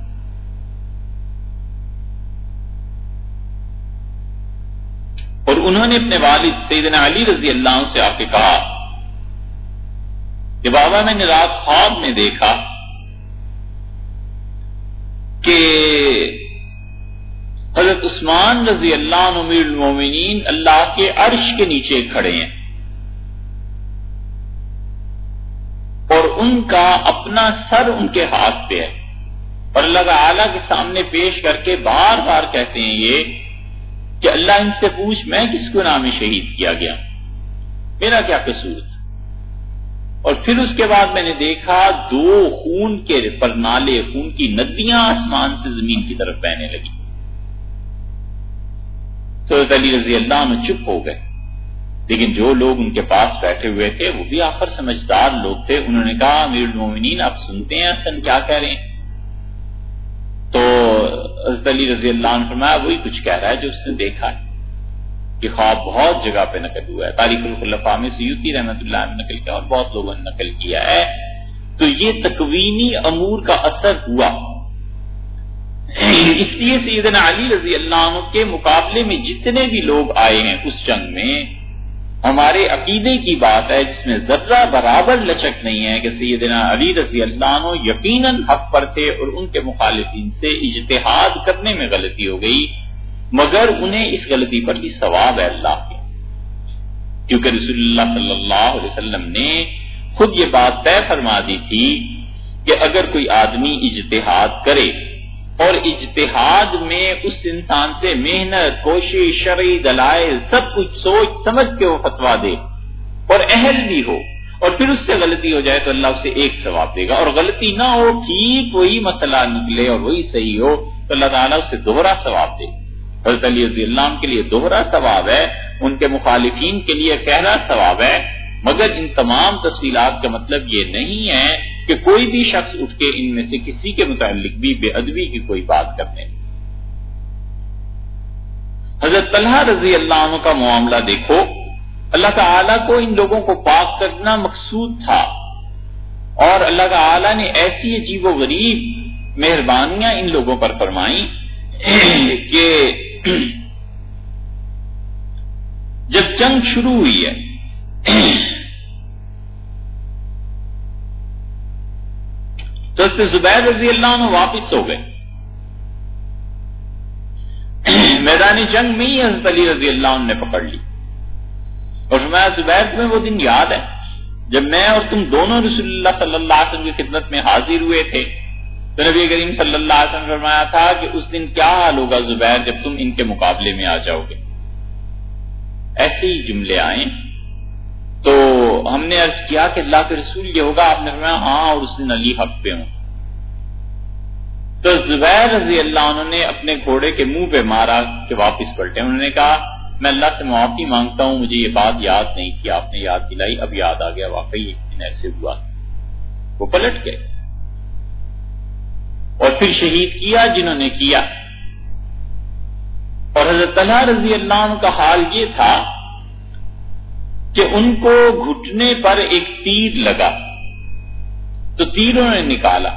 اور انہوں نے اپنے والد سیدنا علی رضی اللہ عنہ سے آ کے کہا کہ بابا میں نے رات خواب میں دیکھا کہ حضرت عثمان رضی اللہ عنہ امیر المومنین اللہ کے عرش کے نیچے کھڑے ہیں اور ان کا اپنا سر ان کے ہاتھ پہ ہے اور اللہ تعالی کے سامنے پیش کر کے بار بار کہتے ہیں یہ کہ اللہ ان سے پوچھ، میں کس کو نام شہید کیا گیا؟ میرا کیا قصور تھا؟ اور پھر اس کے بعد میں نے دیکھا، دو خون کے پر نالے خون کی ندیاں آسمان سے زمین کی طرف بہنے لگی۔ تو علی رضی اللہ عنہ چپ ہو گئے۔ لیکن جو لوگ ان کے پاس بیٹھے ہوئے تھے، وہ بھی آخر سمجھدار لوگ تھے۔ انہوں نے کہا، امیر المومنین، آپ سنتے ہیں حسن کیا کہہ رہے ہیں؟ حضرت علی رضی اللہ عنہ فرمایا، وہی کچھ کہہ رہا ہے جو اس نے دیکھا ہے کہ خواب بہت جگہ پہ نقل ہوا ہے۔ تاریخ الخلفاء میں سیوتی رحمت اللہ نے نقل کیا اور بہت لوگوں نے نقل کیا ہے۔ تو یہ تکوینی امور کا اثر ہوا۔ اس لیے سیدنا علی رضی اللہ عنہ کے مقابلے میں جتنے بھی لوگ آئے ہیں اس جنگ میں ہمارے عقیدے کی بات ہے جس میں ذرہ برابر لچک نہیں ہے کہ سیدنا علی رضی اللہ عنہ یقیناً حق پر تھے اور ان کے مخالفین سے اجتہاد کرنے میں غلطی ہو گئی، مگر انہیں اس غلطی پر بھی ثواب ہے اللہ کے۔ کیونکہ رسول اللہ صلی اللہ علیہ وسلم نے خود یہ بات طے فرما دی تھی کہ اگر کوئی آدمی اجتہاد کرے اور اجتہاد میں اس انسان سے محنت، کوشش، شرعی دلائل، سب کچھ سوچ سمجھ کے وہ فتوا دے اور اہل بھی ہو اور پھر اس سے غلطی ہو جائے تو اللہ اسے ایک ثواب دے گا اور غلطی نہ ہو، ٹھیک وہی مسئلہ نکلے اور وہی صحیح ہو تو اللہ تعالیٰ اسے دوہرا ثواب دے۔ حضرت علی رضی اللہ کے لیے دوہرا ثواب ہے، ان کے مخالفین کے لیے گہرا ثواب ہے مگر ان تمام تفصیلات کا مطلب یہ نہیں ہے کہ کوئی بھی شخص اٹھ کے ان میں سے کسی کے متعلق بھی بے ادبی کی کوئی بات کرنے حضرت طلحہ رضی اللہ عنہ کا معاملہ دیکھو، اللہ تعالی کو ان لوگوں کو پاک کرنا مقصود تھا۔ اور اللہ تعالی نے ایسی عجیب و غریب مہربانیاں ان لوگوں پر فرمائی کہ جب جنگ شروع ہوئی ہے تو اس زبیر رضی اللہ عنہ واپس ہو گئے۔ میدانی جنگ میں ہی حضرت علی رضی اللہ عنہ نے پکڑ لی۔ اور میں زبیر، تمہیں وہ دن یاد ہے جب میں اور تم دونوں رسول اللہ صلی اللہ علیہ وسلم کی خدمت میں حاضر ہوئے تھے۔ تو نبی کریم صلی اللہ علیہ وسلم فرمایا تھا کہ اس دن کیا حال ہوگا زبیر جب تم ان کے مقابلے میں آ جاؤ گے۔ ایسے ہی جملے آئے تو ہم نے عرض کیا کہ اللہ کے رسول یہ ہوگا، آپ نے فرمایا ہاں اور اس دن علی حق پہ ہوں۔ تو زبیر رضی اللہ عنہ نے اپنے گھوڑے کے منہ پہ مارا کہ واپس پلٹے۔ انہوں نے کہا، میں اللہ سے معافی مانگتا ہوں، مجھے یہ بات یاد نہیں کی آپ نے یاد دلائی، اب یاد آ گیا، واقعی ایک دن ایسے ہوا۔ وہ پلٹ گئے۔ اور پھر شہید کیا جنہوں نے کیا۔ اور حضرت اللہ رضی اللہ عنہ کا حال یہ تھا کہ ان کو گھٹنے پر ایک تیر لگا۔ تو تیروں نے نکالا۔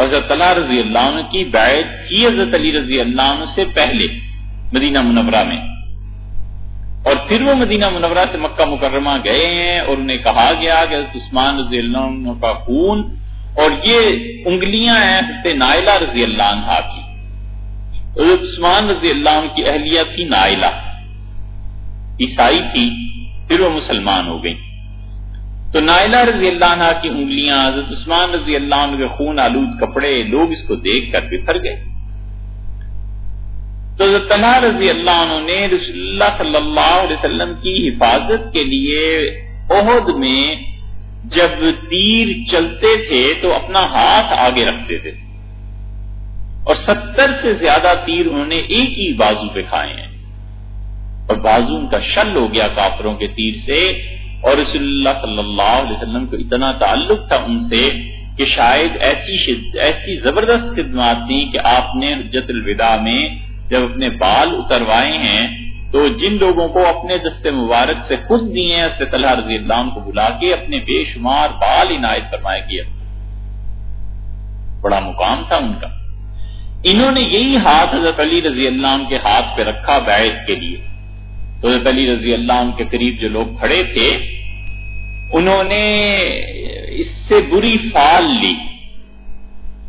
حضرت اللہ رضی اللہ عنہ کی بیعت کی حضرت علی رضی اللہ عنہ سے پہلے مدینہ منورہ میں۔ اور پھر وہ مدینہ منورہ سے مکہ مکرمہ گئے ہیں اور انہیں کہا گیا کہ حضرت عثمان رضی اللہ عنہ کا خون اور یہ انگلیاں ہیں حضرت نائلہ رضی اللہ عنہ کی۔ حضرت عثمان رضی اللہ عنہ کی اہلیہ تھی نائلہ۔ عیسائی تھی، پھر وہ مسلمان ہو گئی تو نائلہ رضی اللہ عنہ کی انگلیاں، حضرت عثمان رضی اللہ عنہ کے خون، آلود کپڑے، لوگ اس کو دیکھ کر بکھر گئے۔ تو حضرت طلحہ رضی اللہ عنہ نے رسول اللہ صلی اللہ علیہ وسلم کی حفاظت کے لیے عہد میں جب تیر چلتے تھے تو اپنا ہاتھ آگے رکھتے تھے۔ اور ستر سے زیادہ تیر انہوں نے ایک ہی بازو پہ کھائے ہیں۔ اور بازو ان کا شل ہو گیا کافروں کے تیر سے۔ اور رسول اللہ صلی اللہ علیہ وسلم کو اتنا تعلق تھا ان سے کہ شاید ایسی شد... ایسی زبردست خدمات دی کہ آپ نے حجت الوداع میں جب اپنے بال اتروائے ہیں تو جن لوگوں کو اپنے دست مبارک سے خود دیے ہیں طلحہ رضی اللہ عنہ کو بلا کے اپنے بے شمار بال عنایت فرمایا کیا بڑا مقام تھا ان کا۔ انہوں نے یہی ہاتھ حضرت علی رضی اللہ عنہ کے ہاتھ پہ رکھا بیعت کے لیے۔ تو حضرت علی رضی اللہ عنہ کے قریب جو لوگ کھڑے تھے، انہوں نے اس سے بری فال لی۔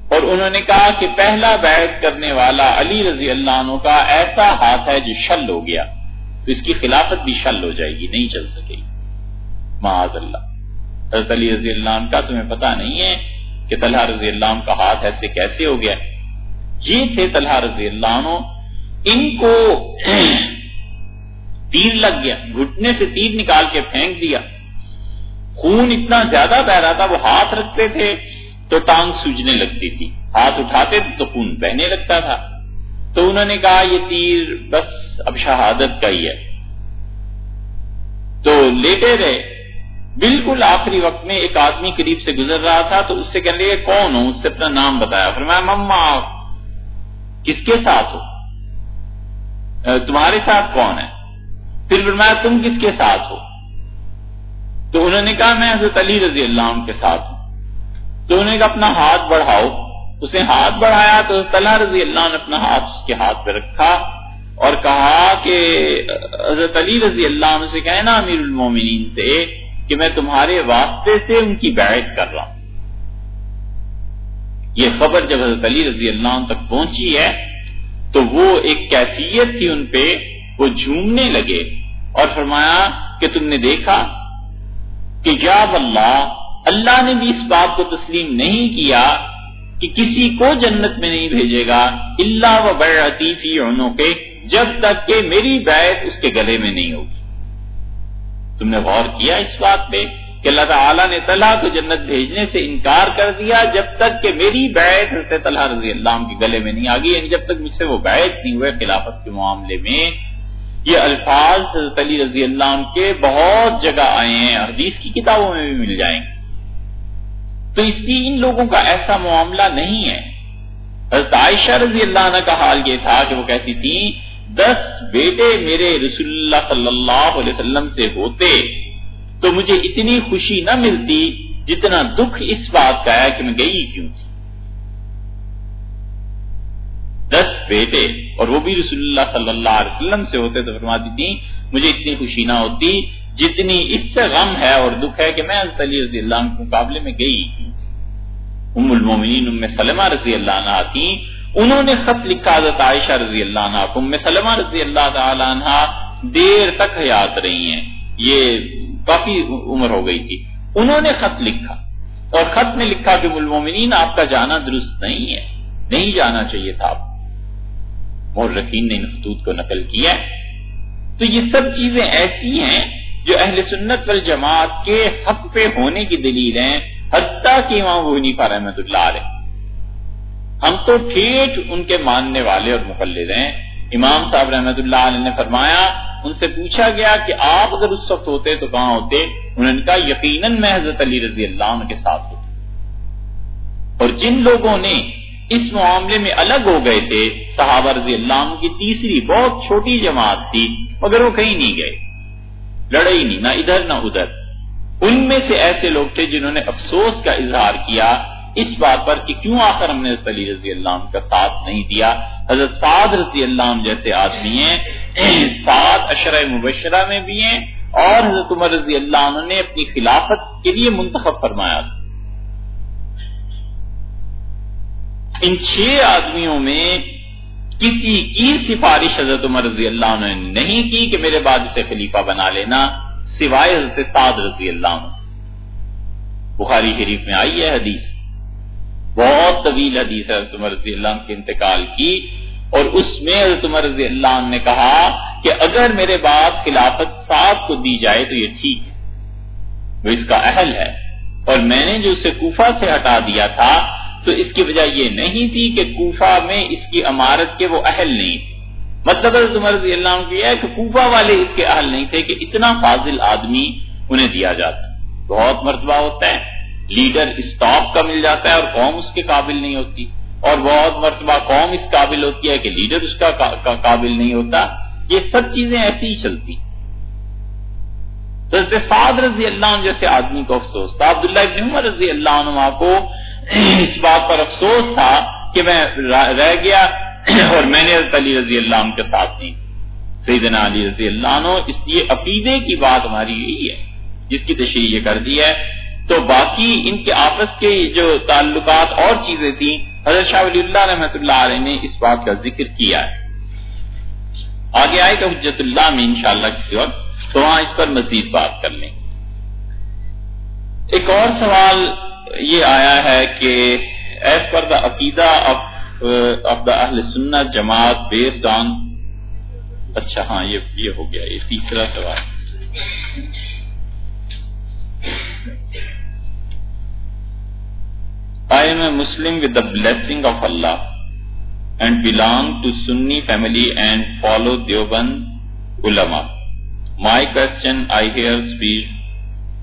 اور انہوں نے کہا کہ پہلا بیعت کرنے والا علی رضی اللہ عنہ کا ایسا ہاتھ ہے جو شل ہو گیا۔ تو اس کی خلافت بھی شل ہو جائے گی، نہیں چل سکے گی۔ معاذ اللہ۔ حضرت علی رضی اللہ عنہ کا تمہیں پتا نہیں ہے کہ طلحہ رضی اللہ عنہ کا ہاتھ ایسے کیسے ہو گیا۔ یہ تھے طلحہ رضی اللہ عنہ۔ ان کو تیر لگ گیا، گھٹنے سے تیر نکال کے پھینک دیا۔ خون اتنا زیادہ بہ رہا تھا، وہ ہاتھ رکھتے تھے تو ٹانگ سوجنے لگتی تھی۔ ہاتھ اٹھاتے تھے تو خون بہنے لگتا تھا۔ تو انہوں نے کہا، یہ تیر بس اب شہادت کا ہی ہے۔ تو لیٹے رہے۔ بالکل آخری وقت میں ایک آدمی قریب سے گزر رہا تھا تو اس سے کہنے لگے، کون ہو؟ اس سے اپنا نام بتایا۔ پھر میں مما، کس کے ساتھ ہو؟ تمہارے ساتھ کون ہے؟ پھر فرمایا تم کس کے ساتھ ہو؟ تو انہوں نے کہا میں حضرت علی رضی اللہ عنہ کے ساتھ ہوں۔ تو انہوں نے کہا اپنا ہاتھ بڑھاؤ۔ اس نے ہاتھ بڑھایا تو طلحہ رضی اللہ نے اپنا ہاتھ اس کے ہاتھ پہ رکھا اور کہا کہ حضرت علی رضی اللہ عنہ سے کہنا امیر المومنین سے کہ میں تمہارے واسطے سے ان کی بیعت کر رہا ہوں۔ یہ خبر جب حضرت علی رضی اللہ عنہ تک پہنچی ہے تو وہ ایک کیفیت تھی ان پہ وہ جھومنے لگے اور فرمایا کہ تم نے دیکھا کہ جاب اللہ اللہ نے بھی اس بات کو تسلیم نہیں کیا کہ کسی کو جنت میں نہیں بھیجے گا اللہ و فی عنوں کے جب تک کہ میری بیعت اس کے گلے میں نہیں ہوگی۔ تم نے غور کیا اس بات پہ کہ اللہ تعالیٰ نے طلحہ کو جنت بھیجنے سے انکار کر دیا جب تک کہ میری بیعت حضرت طلحہ رضی اللہ عنہ کے گلے میں نہیں آگی یعنی جب تک مجھ سے وہ بیعت نہیں ہوئے خلافت کے معاملے میں۔ یہ الفاظ حضرت علی رضی اللہ عنہ کے بہت جگہ آئے ہیں، حدیث کی کتابوں میں بھی مل جائیں۔ گے تو اس لیے ان لوگوں کا ایسا معاملہ نہیں ہے۔ حضرت عائشہ رضی اللہ عنہ کا حال یہ تھا کہ وہ کہتی تھی، دس بیٹے میرے رسول اللہ صلی اللہ علیہ وسلم سے ہوتے، تو مجھے اتنی خوشی نہ ملتی جتنا دکھ اس بات کا ہے کہ میں گئی کیوں تھی۔ دس بیٹے اور وہ بھی رسول اللہ صلی اللہ علیہ وسلم سے ہوتے تو فرماتی تھی مجھے اتنی خوشی نہ ہوتی جتنی اس سے غم ہے اور دکھ ہے کہ میں حضرت علی رضی اللہ عنہ کے مقابلے میں گئی۔ ام المومنین، ام سلمہ رضی اللہ عنہ تھی انہوں نے خط لکھا حضرت عائشہ رضی اللہ عنہ ام سلمہ رضی اللہ تعالی عنہ دیر تک حیات رہی ہیں۔ یہ کافی عمر ہو گئی تھی۔ انہوں نے خط لکھا اور خط میں لکھا کہ المومنین، آپ کا جانا درست نہیں ہے۔ نہیں جانا چاہیے تھا آپ رقین نے ان خطوط کو نقل کیا ہے۔ تو یہ سب چیزیں ایسی ہیں جو اہل سنت والجماعت کے حق پہ ہونے کی دلیل ہیں، حتیٰ کہ امام وہ نہیں پا رحمت اللہ علیہ۔ ہم تو ٹھیک ان کے ماننے والے اور مقلد ہیں۔ امام صاحب رحمت اللہ علیہ نے فرمایا، ان سے پوچھا گیا کہ آپ اگر اس وقت ہوتے تو کہاں ہوتے؟ انہوں نے کہا، یقیناً میں حضرت علی رضی اللہ عنہ کے ساتھ ہوتا۔ اور جن لوگوں نے اس معاملے میں الگ ہو گئے تھے۔ صحابہ رضی اللہ عنہ کی تیسری بہت چھوٹی جماعت تھی، مگر وہ کہیں نہیں گئے۔ لڑے ہی نہیں، نہ ادھر نہ ادھر۔ ان میں سے ایسے لوگ تھے جنہوں نے افسوس کا اظہار کیا اس بات پر کہ کیوں آخر ہم نے علی رضی اللہ عنہ کا ساتھ نہیں دیا۔ حضرت سعد رضی اللہ عنہ جیسے آدمی ہیں، سعد اشرۂ مبشرہ میں بھی ہیں اور حضرت عمر رضی اللہ عنہ نے اپنی خلافت کے لیے منتخب فرمایا تھا۔ ان چھ آدمیوں میں کسی کی سفارش حضرت عمر رضی اللہ عنہ نے نہیں کی کہ میرے بعد اسے خلیفہ بنا لینا، سوائے حضرت سعد رضی اللہ عنہ۔ بخاری شریف میں آئی ہے حدیث۔ بہت طویل حدیث ہے حضرت عمر رضی اللہ عنہ کے انتقال کی۔ اور اس میں حضرت عمر رضی اللہ عنہ نے کہا کہ اگر میرے بعد خلافت صاحب کو دی جائے تو یہ ٹھیک ہے۔ وہ اس کا اہل ہے۔ اور میں نے جو اسے کوفہ سے ہٹا دیا تھا تو اس کی وجہ یہ نہیں تھی کہ کوفہ میں اس کی امارت کے وہ اہل نہیں تھے۔ مطلب عمر رضی اللہ عنہ کی ہے کہ کوفہ والے اس کے اہل نہیں تھے کہ اتنا فاضل آدمی انہیں دیا جاتا بہت مرتبہ ہوتا ہے۔ لیڈر اس ٹاپ کا مل جاتا ہے اور قوم اس کے قابل نہیں ہوتی۔ اور بہت مرتبہ قوم اس قابل ہوتی ہے کہ لیڈر اس کا قابل نہیں ہوتا۔ یہ سب چیزیں ایسی ہی چلتی۔ تو رضی اللہ عنہ جیسے آدمی کو افسوس تھا۔ عبداللہ ابن عمر رضی اللہ عنہ کو اس بات پر افسوس تھا کہ میں رہ گیا اور میں نے علی رضی اللہ عنہ کے ساتھ نہیں۔ سیدنا علی رضی اللہ عنہ، اس لیے عقیدے کی بات ہماری یہی ہے، جس کی تشریح یہ کر دی ہے۔ تو باقی ان کے آپس کے جو تعلقات اور چیزیں تھیں، حضرت شاہ ولی اللہ رحمۃ اللہ علیہ نے اس بات کا ذکر کیا ہے۔ آگے آئے گا حجت اللہ میں انشاءاللہ کسی وقت تو وہاں اس پر مزید بات کر لیں۔ ایک اور سوال یہ آیا ہے کہ ایز پر دا عقیدہ آف دا اہل سنت جماعت بے اچھا ہاں یہ یہ ہو گیا، یہ تیسرا سوال۔ I am a Muslim with the blessing of Allah and belong to Sunni family and follow Deoband ulama my question I hear speech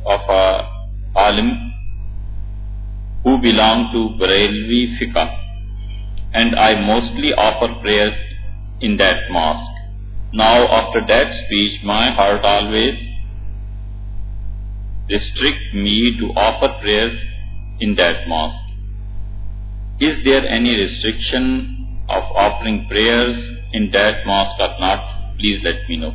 of alim who belong to Barelvi Fika, and I mostly offer prayers in that mosque. Now after that speech my heart always restricts me to offer prayers in that mosque. Is there any restriction of offering prayers in that mosque or not? Please let me know.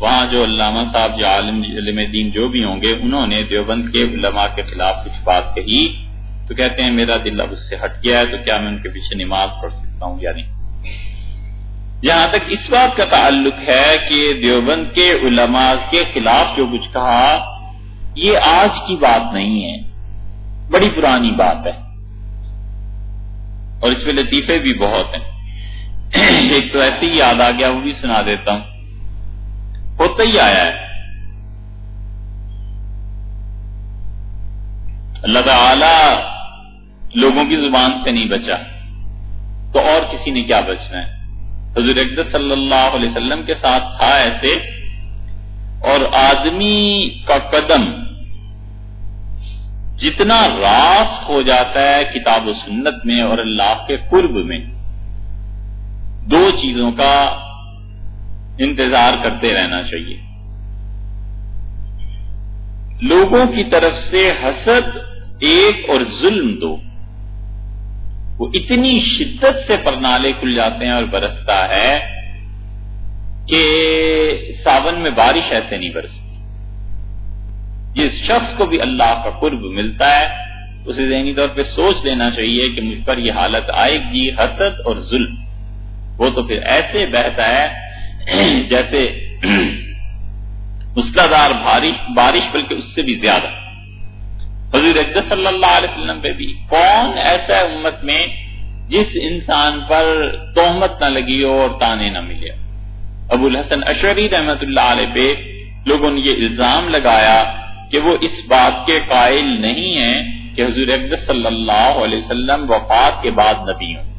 وہاں جو علامہ صاحب یا عالم، علم دین جو بھی ہوں گے، انہوں نے دیوبند کے علماء کے خلاف کچھ بات کہی۔ تو کہتے ہیں، میرا دل اب اس سے ہٹ گیا ہے، تو کیا میں ان کے پیچھے نماز پڑھ سکتا ہوں یا نہیں؟ جہاں تک اس بات کا تعلق ہے کہ دیوبند کے علماء کے خلاف جو کچھ کہا، یہ آج کی بات نہیں ہے، بڑی پرانی بات ہے۔ اور اس میں لطیفے بھی بہت ہیں۔ ایک تو ایسے ہی یاد آ گیا، وہ بھی سنا دیتا ہوں۔ ہوتا ہی آیا ہے۔ اللہ تعالی لوگوں کی زبان سے نہیں بچا۔ تو اور کسی نے کیا بچنا ہے؟ حضور اقدس صلی اللہ علیہ وسلم کے ساتھ تھا ایسے۔ اور آدمی کا قدم جتنا راس ہو جاتا ہے کتاب و سنت میں اور اللہ کے قرب میں، دو چیزوں کا انتظار کرتے رہنا چاہیے۔ لوگوں کی طرف سے حسد، ایک اور ظلم دو۔ وہ اتنی شدت سے پرنالے کھل جاتے ہیں اور برستا ہے کہ ساون میں بارش ایسے نہیں برستی۔ جس شخص کو بھی اللہ کا قرب ملتا ہے، اسے ذہنی طور پہ سوچ لینا چاہیے کہ مجھ پر یہ حالت آئے گی، حسد اور ظلم۔ وہ تو پھر ایسے بہتا ہے جیسے مسلادار بارش بلکہ اس سے بھی زیادہ۔ حضور اقدس صلی اللہ علیہ وسلم پہ بھی کون ایسا ہے امت میں جس انسان پر توہمت نہ لگی ہو اور تانے نہ ملے ابو الحسن اشری رحمت اللہ علیہ پہ لوگوں نے یہ الزام لگایا کہ وہ اس بات کے قائل نہیں ہیں کہ حضور اقدس صلی اللہ علیہ وسلم وفات کے بعد نبی ہوں۔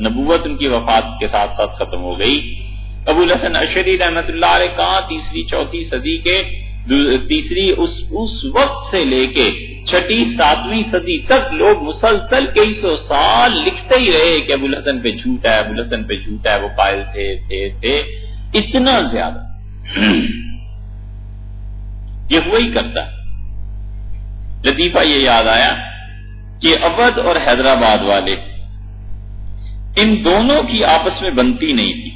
نبوت ان کی وفات کے ساتھ ساتھ ختم ہو گئی۔ ابو الحسن اشری رحمت اللہ علیہ کہاں تیسری، چوتھی صدی کے تیسری اس اس وقت سے لے کے چھٹی، ساتویں صدی تک لوگ مسلسل کئی سو سال لکھتے ہی رہے کہ ابو الحسن پہ جھوٹا ہے، ابو الحسن پہ جھوٹا ہے، وہ قائل تھے تھے تھے۔ اتنا زیادہ۔ یہ وہی کرتا۔ ہے لطیفہ یہ یاد آیا کہ اودھ اور حیدرآباد والے ان دونوں کی آپس میں بنتی نہیں تھی۔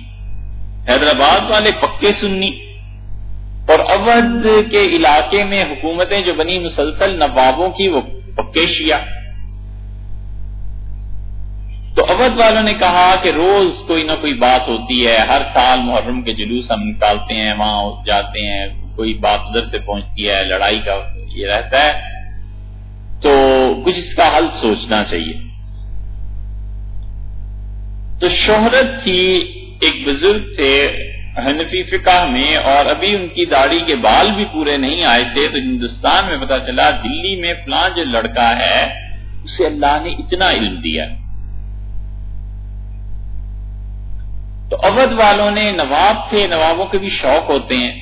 حیدرآباد والے پکے سننی اور اودھ کے علاقے میں حکومتیں جو بنی مسلسل نوابوں کی، وہ پکے شیعہ۔ تو اودھ والوں نے کہا کہ روز کوئی نہ کوئی بات ہوتی ہے، ہر سال محرم کے جلوس ہم نکالتے ہیں، وہاں جاتے ہیں، کوئی بات ادھر سے پہنچتی ہے، لڑائی کا یہ رہتا ہے۔ تو کچھ اس کا حل سوچنا چاہیے۔ تو شہرت تھی ایک بزرگ تھے حنفی فقہ میں اور ابھی ان کی داڑھی کے بال بھی پورے نہیں آئے تھے، تو ہندوستان میں پتا چلا دلی میں فلاں جو لڑکا ہے، اسے اللہ نے اتنا علم دیا۔ تو اودھ والوں نے، نواب تھے، نوابوں کے بھی شوق ہوتے ہیں۔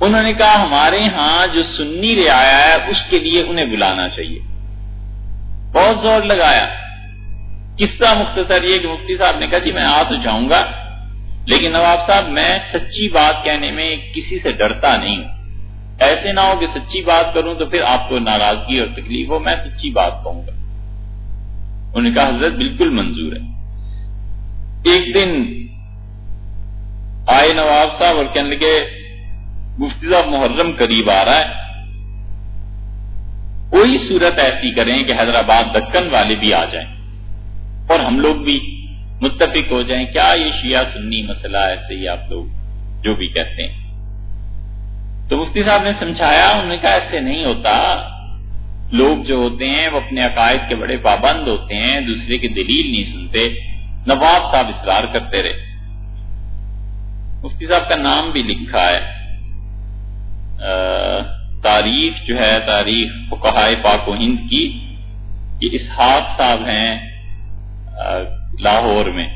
انہوں نے کہا، ہمارے ہاں جو سنی رعایا ہے، اس کے لیے انہیں بلانا چاہیے۔ بہت زور لگایا۔ قصہ مختصر یہ کہ مفتی صاحب نے کہا جی میں آ تو جاؤں گا، لیکن نواب صاحب میں سچی بات کہنے میں کسی سے ڈرتا نہیں۔ ہوں ایسے نہ ہو کہ سچی بات کروں تو پھر آپ کو ناراضگی اور تکلیف ہو، میں سچی بات کہوں گا۔ انہوں نے کہا، حضرت بالکل منظور ہے۔ ایک دن آئے نواب صاحب اور کہنے لگے، مفتی صاحب محرم قریب آ رہا ہے۔ کوئی صورت ایسی کریں کہ حیدرآباد دکن والے بھی آ جائیں۔ اور ہم لوگ بھی متفق ہو جائیں، کیا یہ شیعہ سنی مسئلہ ایسے ہی آپ لوگ جو بھی کہتے ہیں؟ تو مفتی صاحب نے سمجھایا، انہوں نے کہا ایسے نہیں ہوتا۔ لوگ جو ہوتے ہیں، وہ اپنے عقائد کے بڑے پابند ہوتے ہیں، دوسرے کی دلیل نہیں سنتے، نواب صاحب اصرار کرتے رہے۔ مفتی صاحب کا نام بھی لکھا ہے۔ تاریخ جو ہے، تاریخ فقہائے پاک و ہند کی، یہ اسحاق صاحب ہیں لاہور میں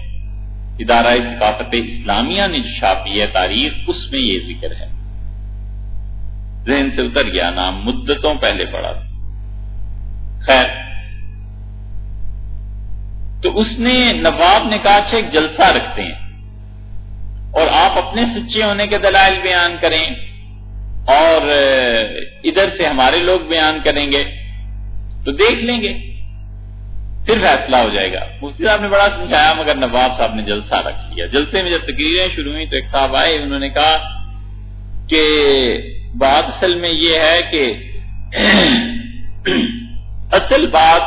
ادارہ ثقافت اسلامیہ نے جو چھاپی ہے تاریخ، اس میں یہ ذکر ہے۔ ذہن سے اتر گیا، نام مدتوں پہلے پڑا تھا خیر۔ تو اس نے، نواب نے کہا اچھا ایک جلسہ رکھتے ہیں اور آپ اپنے سچے ہونے کے دلائل بیان کریں اور ادھر سے ہمارے لوگ بیان کریں گے تو دیکھ لیں گے۔ پھر فیصلہ ہو جائے گا۔ مفتی صاحب نے بڑا سمجھایا، مگر نواب صاحب نے جلسہ رکھ لیا جلسے میں جب تقریریں شروع ہوئی تو ایک صاحب آئے، انہوں نے کہا کہ بات اصل میں یہ ہے کہ اصل بات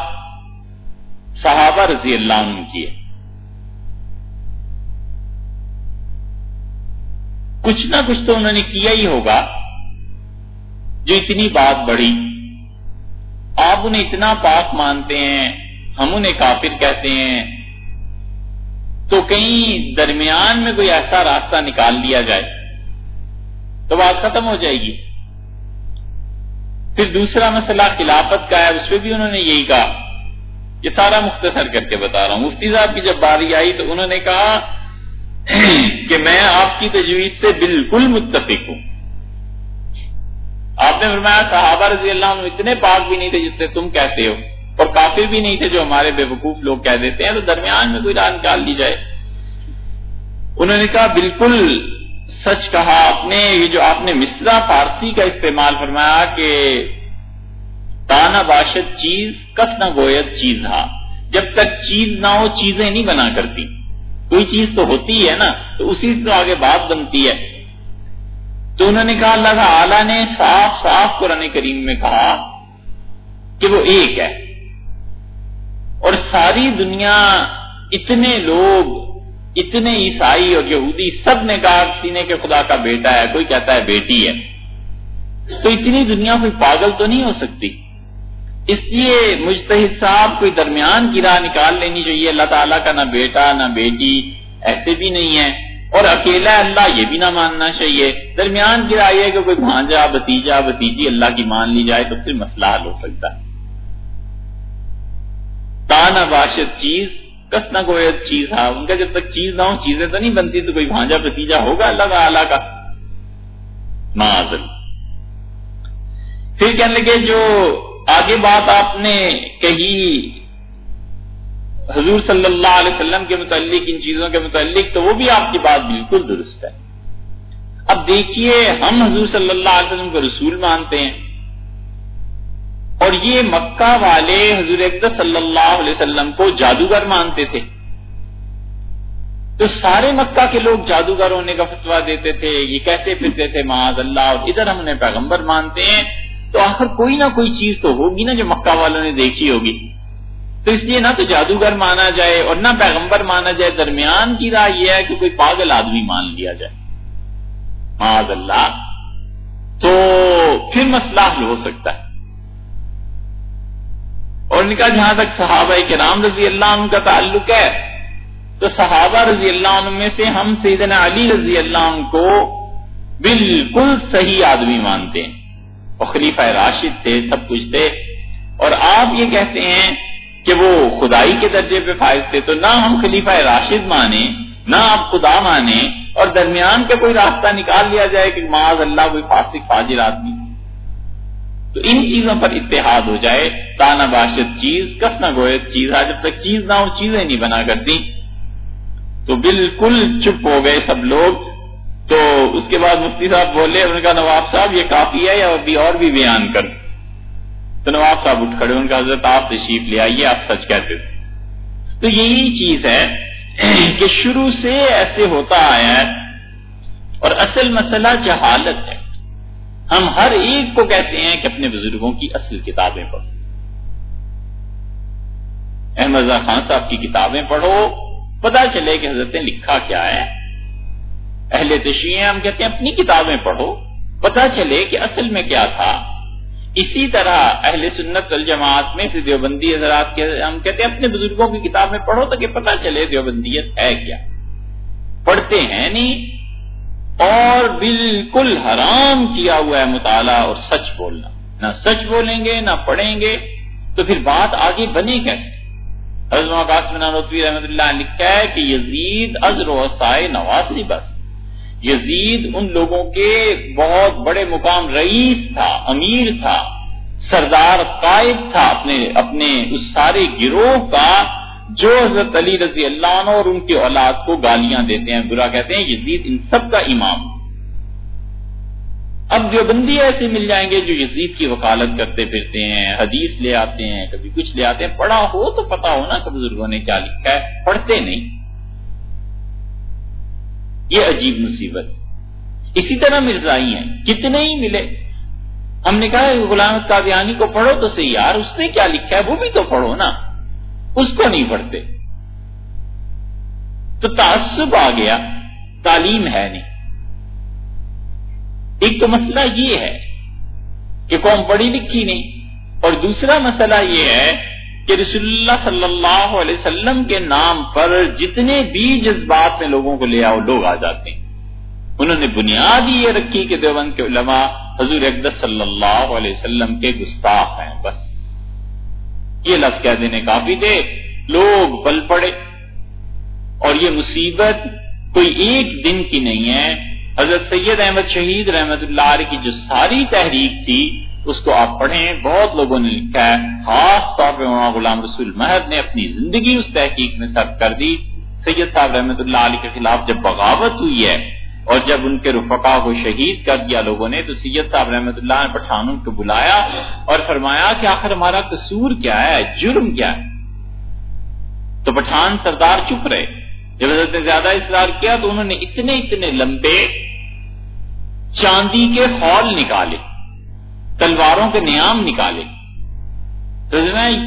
صحابہ رضی اللہ عنہ کی ہے۔ کچھ نہ کچھ تو انہوں نے کیا ہی ہوگا۔ جو اتنی بات بڑھی، آپ انہیں اتنا پاک مانتے ہیں ہم انہیں کافر کہتے ہیں۔ تو کہیں درمیان میں کوئی ایسا راستہ نکال لیا جائے تو بات ختم ہو جائے گی۔ پھر دوسرا مسئلہ خلافت کا ہے، اس پہ بھی انہوں نے یہی کہا۔ یہ سارا مختصر کر کے بتا رہا ہوں۔ مفتی صاحب کی جب باری آئی تو انہوں نے کہا کہ میں آپ کی تجویز سے بالکل متفق ہوں۔ آپ نے فرمایا صحابہ رضی اللہ عنہ اتنے پاک بھی نہیں تھے جس سے تم کہتے ہو۔ اور کافی بھی نہیں تھے جو ہمارے بے وقوف لوگ کہہ دیتے ہیں، تو درمیان میں کوئی راہ نکال لی جائے۔ انہوں نے کہا، بالکل سچ کہا آپ نے، یہ جو آپ نے مصرا فارسی کا استعمال فرمایا کہ تانا باشد چیز، کس نہ گویت چیز ہا۔ جب تک چیز نہ ہو، چیزیں نہیں بنا کرتی۔ کوئی چیز تو ہوتی ہے نا، تو اسی سے آگے بات بنتی ہے۔ تو انہوں نے کہا، اللہ تعالی نے صاف صاف قرآن کریم میں کہا کہ وہ ایک ہے۔ اور ساری دنیا اتنے لوگ، اتنے عیسائی اور یہودی سب نے کہا سینے کے خدا کا بیٹا ہے، کوئی کہتا ہے بیٹی ہے۔ تو اتنی دنیا کوئی پاگل تو نہیں ہو سکتی۔ اس لیے مجتہد صاحب کوئی درمیان کی راہ نکال لینی چاہیے۔ اللہ تعالیٰ کا نہ بیٹا، نہ بیٹی ایسے بھی نہیں ہے۔ اور اکیلا اللہ یہ بھی نہ ماننا چاہیے۔ درمیان کی رائے کہ کوئی بھانجا بتیجا بتیجی اللہ کی مان لی جائے تو پھر مسئلہ حل ہو سکتا ہے۔ تانا باشد چیز، کس نہ کوئی چیز ہاں ان کا جب تک چیز نہ ہو، چیزیں تو نہیں بنتی، تو کوئی بھانجا بتیجا ہوگا اللہ تعالیٰ کا؟ معذل پھر کہنے لگے، جو آگے بات آپ نے کہی، حضور صلی اللہ علیہ وسلم کے متعلق، ان چیزوں کے متعلق، تو وہ بھی آپ کی بات بالکل درست ہے۔ اب دیکھیے، ہم حضور صلی اللہ علیہ وسلم کو رسول مانتے ہیں۔ اور یہ مکہ والے حضور اقدس صلی اللہ علیہ وسلم کو جادوگر مانتے تھے۔ تو سارے مکہ کے لوگ جادوگر ہونے کا فتوا دیتے تھے، یہ کیسے پھرتے تھے، معاذ اللہ، اور ادھر ہم نے پیغمبر مانتے ہیں۔ تو آخر کوئی نہ کوئی چیز تو ہوگی نا جو مکہ والوں نے دیکھی ہوگی۔ تو اس لیے نہ تو جادوگر مانا جائے اور نہ پیغمبر مانا جائے۔ درمیان کی رائے یہ ہے کہ کوئی پاگل آدمی مان لیا جائے۔ معاذ اللہ۔ تو پھر مسئلہ حل ہو سکتا ہے۔ اور ان کا جہاں تک صحابہ کے رام رضی اللہ عنہ کا تعلق ہے، تو صحابہ رضی اللہ عنہ میں سے ہم سیدنا علی رضی اللہ عنہ کو بالکل صحیح آدمی مانتے ہیں۔ اور خلیفہ راشد تھے، سب کچھ تھے۔ اور آپ یہ کہتے ہیں کہ وہ خدائی کے درجے پہ فائز تھے، تو نہ ہم خلیفہ راشد مانے نہ آپ خدا مانے اور درمیان کا کوئی راستہ نکال لیا جائے کہ معاذ اللہ کوئی فاسق، فاجر آدمی۔ تو ان چیزوں پر اتحاد ہو جائے، تانا باشد چیز کس نہ گوئے چیز جب تک چیز نہ ہو، چیزیں نہیں بنا کرتی۔ تو بالکل چپ ہو گئے سب لوگ۔ تو اس کے بعد مفتی صاحب بولے ان کا نواب صاحب، یہ کافی ہے یا ابھی اور بھی بیان کر۔ تو نواب صاحب اٹھ کھڑے ان کا حضرت، آپ تشریف لے آئیے، آپ سچ کہتے تھے تو یہی چیز ہے کہ شروع سے ایسے ہوتا آیا ہے، اور اصل مسئلہ جہالت ہے۔ ہم ہر ایک کو کہتے ہیں کہ اپنے بزرگوں کی اصل کتابیں پڑھو۔ احمد خان صاحب کی کتابیں پڑھو پتا چلے کہ حضرت نے لکھا کیا ہے۔ اہل تشریح ہم کہتے ہیں اپنی کتابیں پڑھو پتا چلے کہ اصل میں کیا تھا۔ اسی طرح اہل سنت الجماعت میں سے دیوبندی حضرات کے ہم کہتے ہیں اپنے بزرگوں کی کتابیں پڑھو تاکہ پتا چلے دیوبندیت ہے کیا۔ پڑھتے ہیں نہیں اور بالکل حرام کیا ہوا ہے مطالعہ اور سچ بولنا۔ نہ سچ بولیں گے، نہ پڑھیں گے، تو پھر بات آگے بنے کیسے؟ حضرت رحمۃ اللہ نے لکھا ہے کہ یزید ازر و سائے نواسی بس۔ یزید ان لوگوں کے بہت بڑے مقام رئیس تھا، امیر تھا، سردار قائد تھا، اپنے اپنے اس سارے گروہ کا جو حضرت علی رضی اللہ عنہ اور ان کے اولاد کو گالیاں دیتے ہیں، برا کہتے ہیں، یزید ان سب کا امام۔ اب جو بندی ایسے مل جائیں گے جو یزید کی وکالت کرتے پھرتے ہیں، حدیث لے آتے ہیں، کبھی کچھ لے آتے ہیں۔ پڑھا ہو تو پتا ہو نا کہ بزرگوں نے کیا لکھا ہے، پڑھتے نہیں۔ یہ عجیب مصیبت۔ اسی طرح مرزائی ہیں، کتنے ہی ملے۔ ہم نے کہا غلام قادیانی کو پڑھو تو صحیح، یار، اس نے کیا لکھا ہے؟ وہ بھی تو پڑھو نا۔ اس کو نہیں پڑھتے۔ تو تعصب آ گیا، تعلیم ہے نہیں۔ ایک تو مسئلہ یہ ہے کہ قوم پڑھی لکھی نہیں، اور دوسرا مسئلہ یہ ہے کہ رسول اللہ صلی اللہ علیہ وسلم کے نام پر جتنے بھی جذبات میں لوگوں کو لے آؤ، لوگ آ جاتے ہیں۔ انہوں نے بنیاد ہی یہ رکھی کہ دیوبند کے علماء حضور اقدس صلی اللہ علیہ وسلم کے گستاخ ہیں، بس۔ یہ لفظ کہہ دینے کافی تھے۔ لوگ بل پڑے۔ اور یہ مصیبت کوئی ایک دن کی نہیں ہے۔ حضرت سید احمد شہید رحمت اللہ علیہ کی جو ساری تحریک تھی، اس کو آپ پڑھیں۔ بہت لوگوں نے لکھا ہے۔ خاص طور پہ مولانا غلام رسول مہر نے اپنی زندگی اس تحقیق میں سب کر دی۔ سید صاحب رحمۃ اللہ علیہ کے خلاف جب بغاوت ہوئی ہے اور جب ان کے رفقا کو شہید کر دیا لوگوں نے، تو سید صاحب رحمۃ اللہ نے پٹھانوں کو بلایا اور فرمایا کہ آخر ہمارا قصور کیا ہے، جرم کیا ہے۔ تو پٹھان سردار چپ رہے۔ جب حضرت نے زیادہ اصرار کیا تو انہوں نے اتنے اتنے لمبے چاندی کے ہال نکالے، تلواروں کے نیام نکالے۔ تو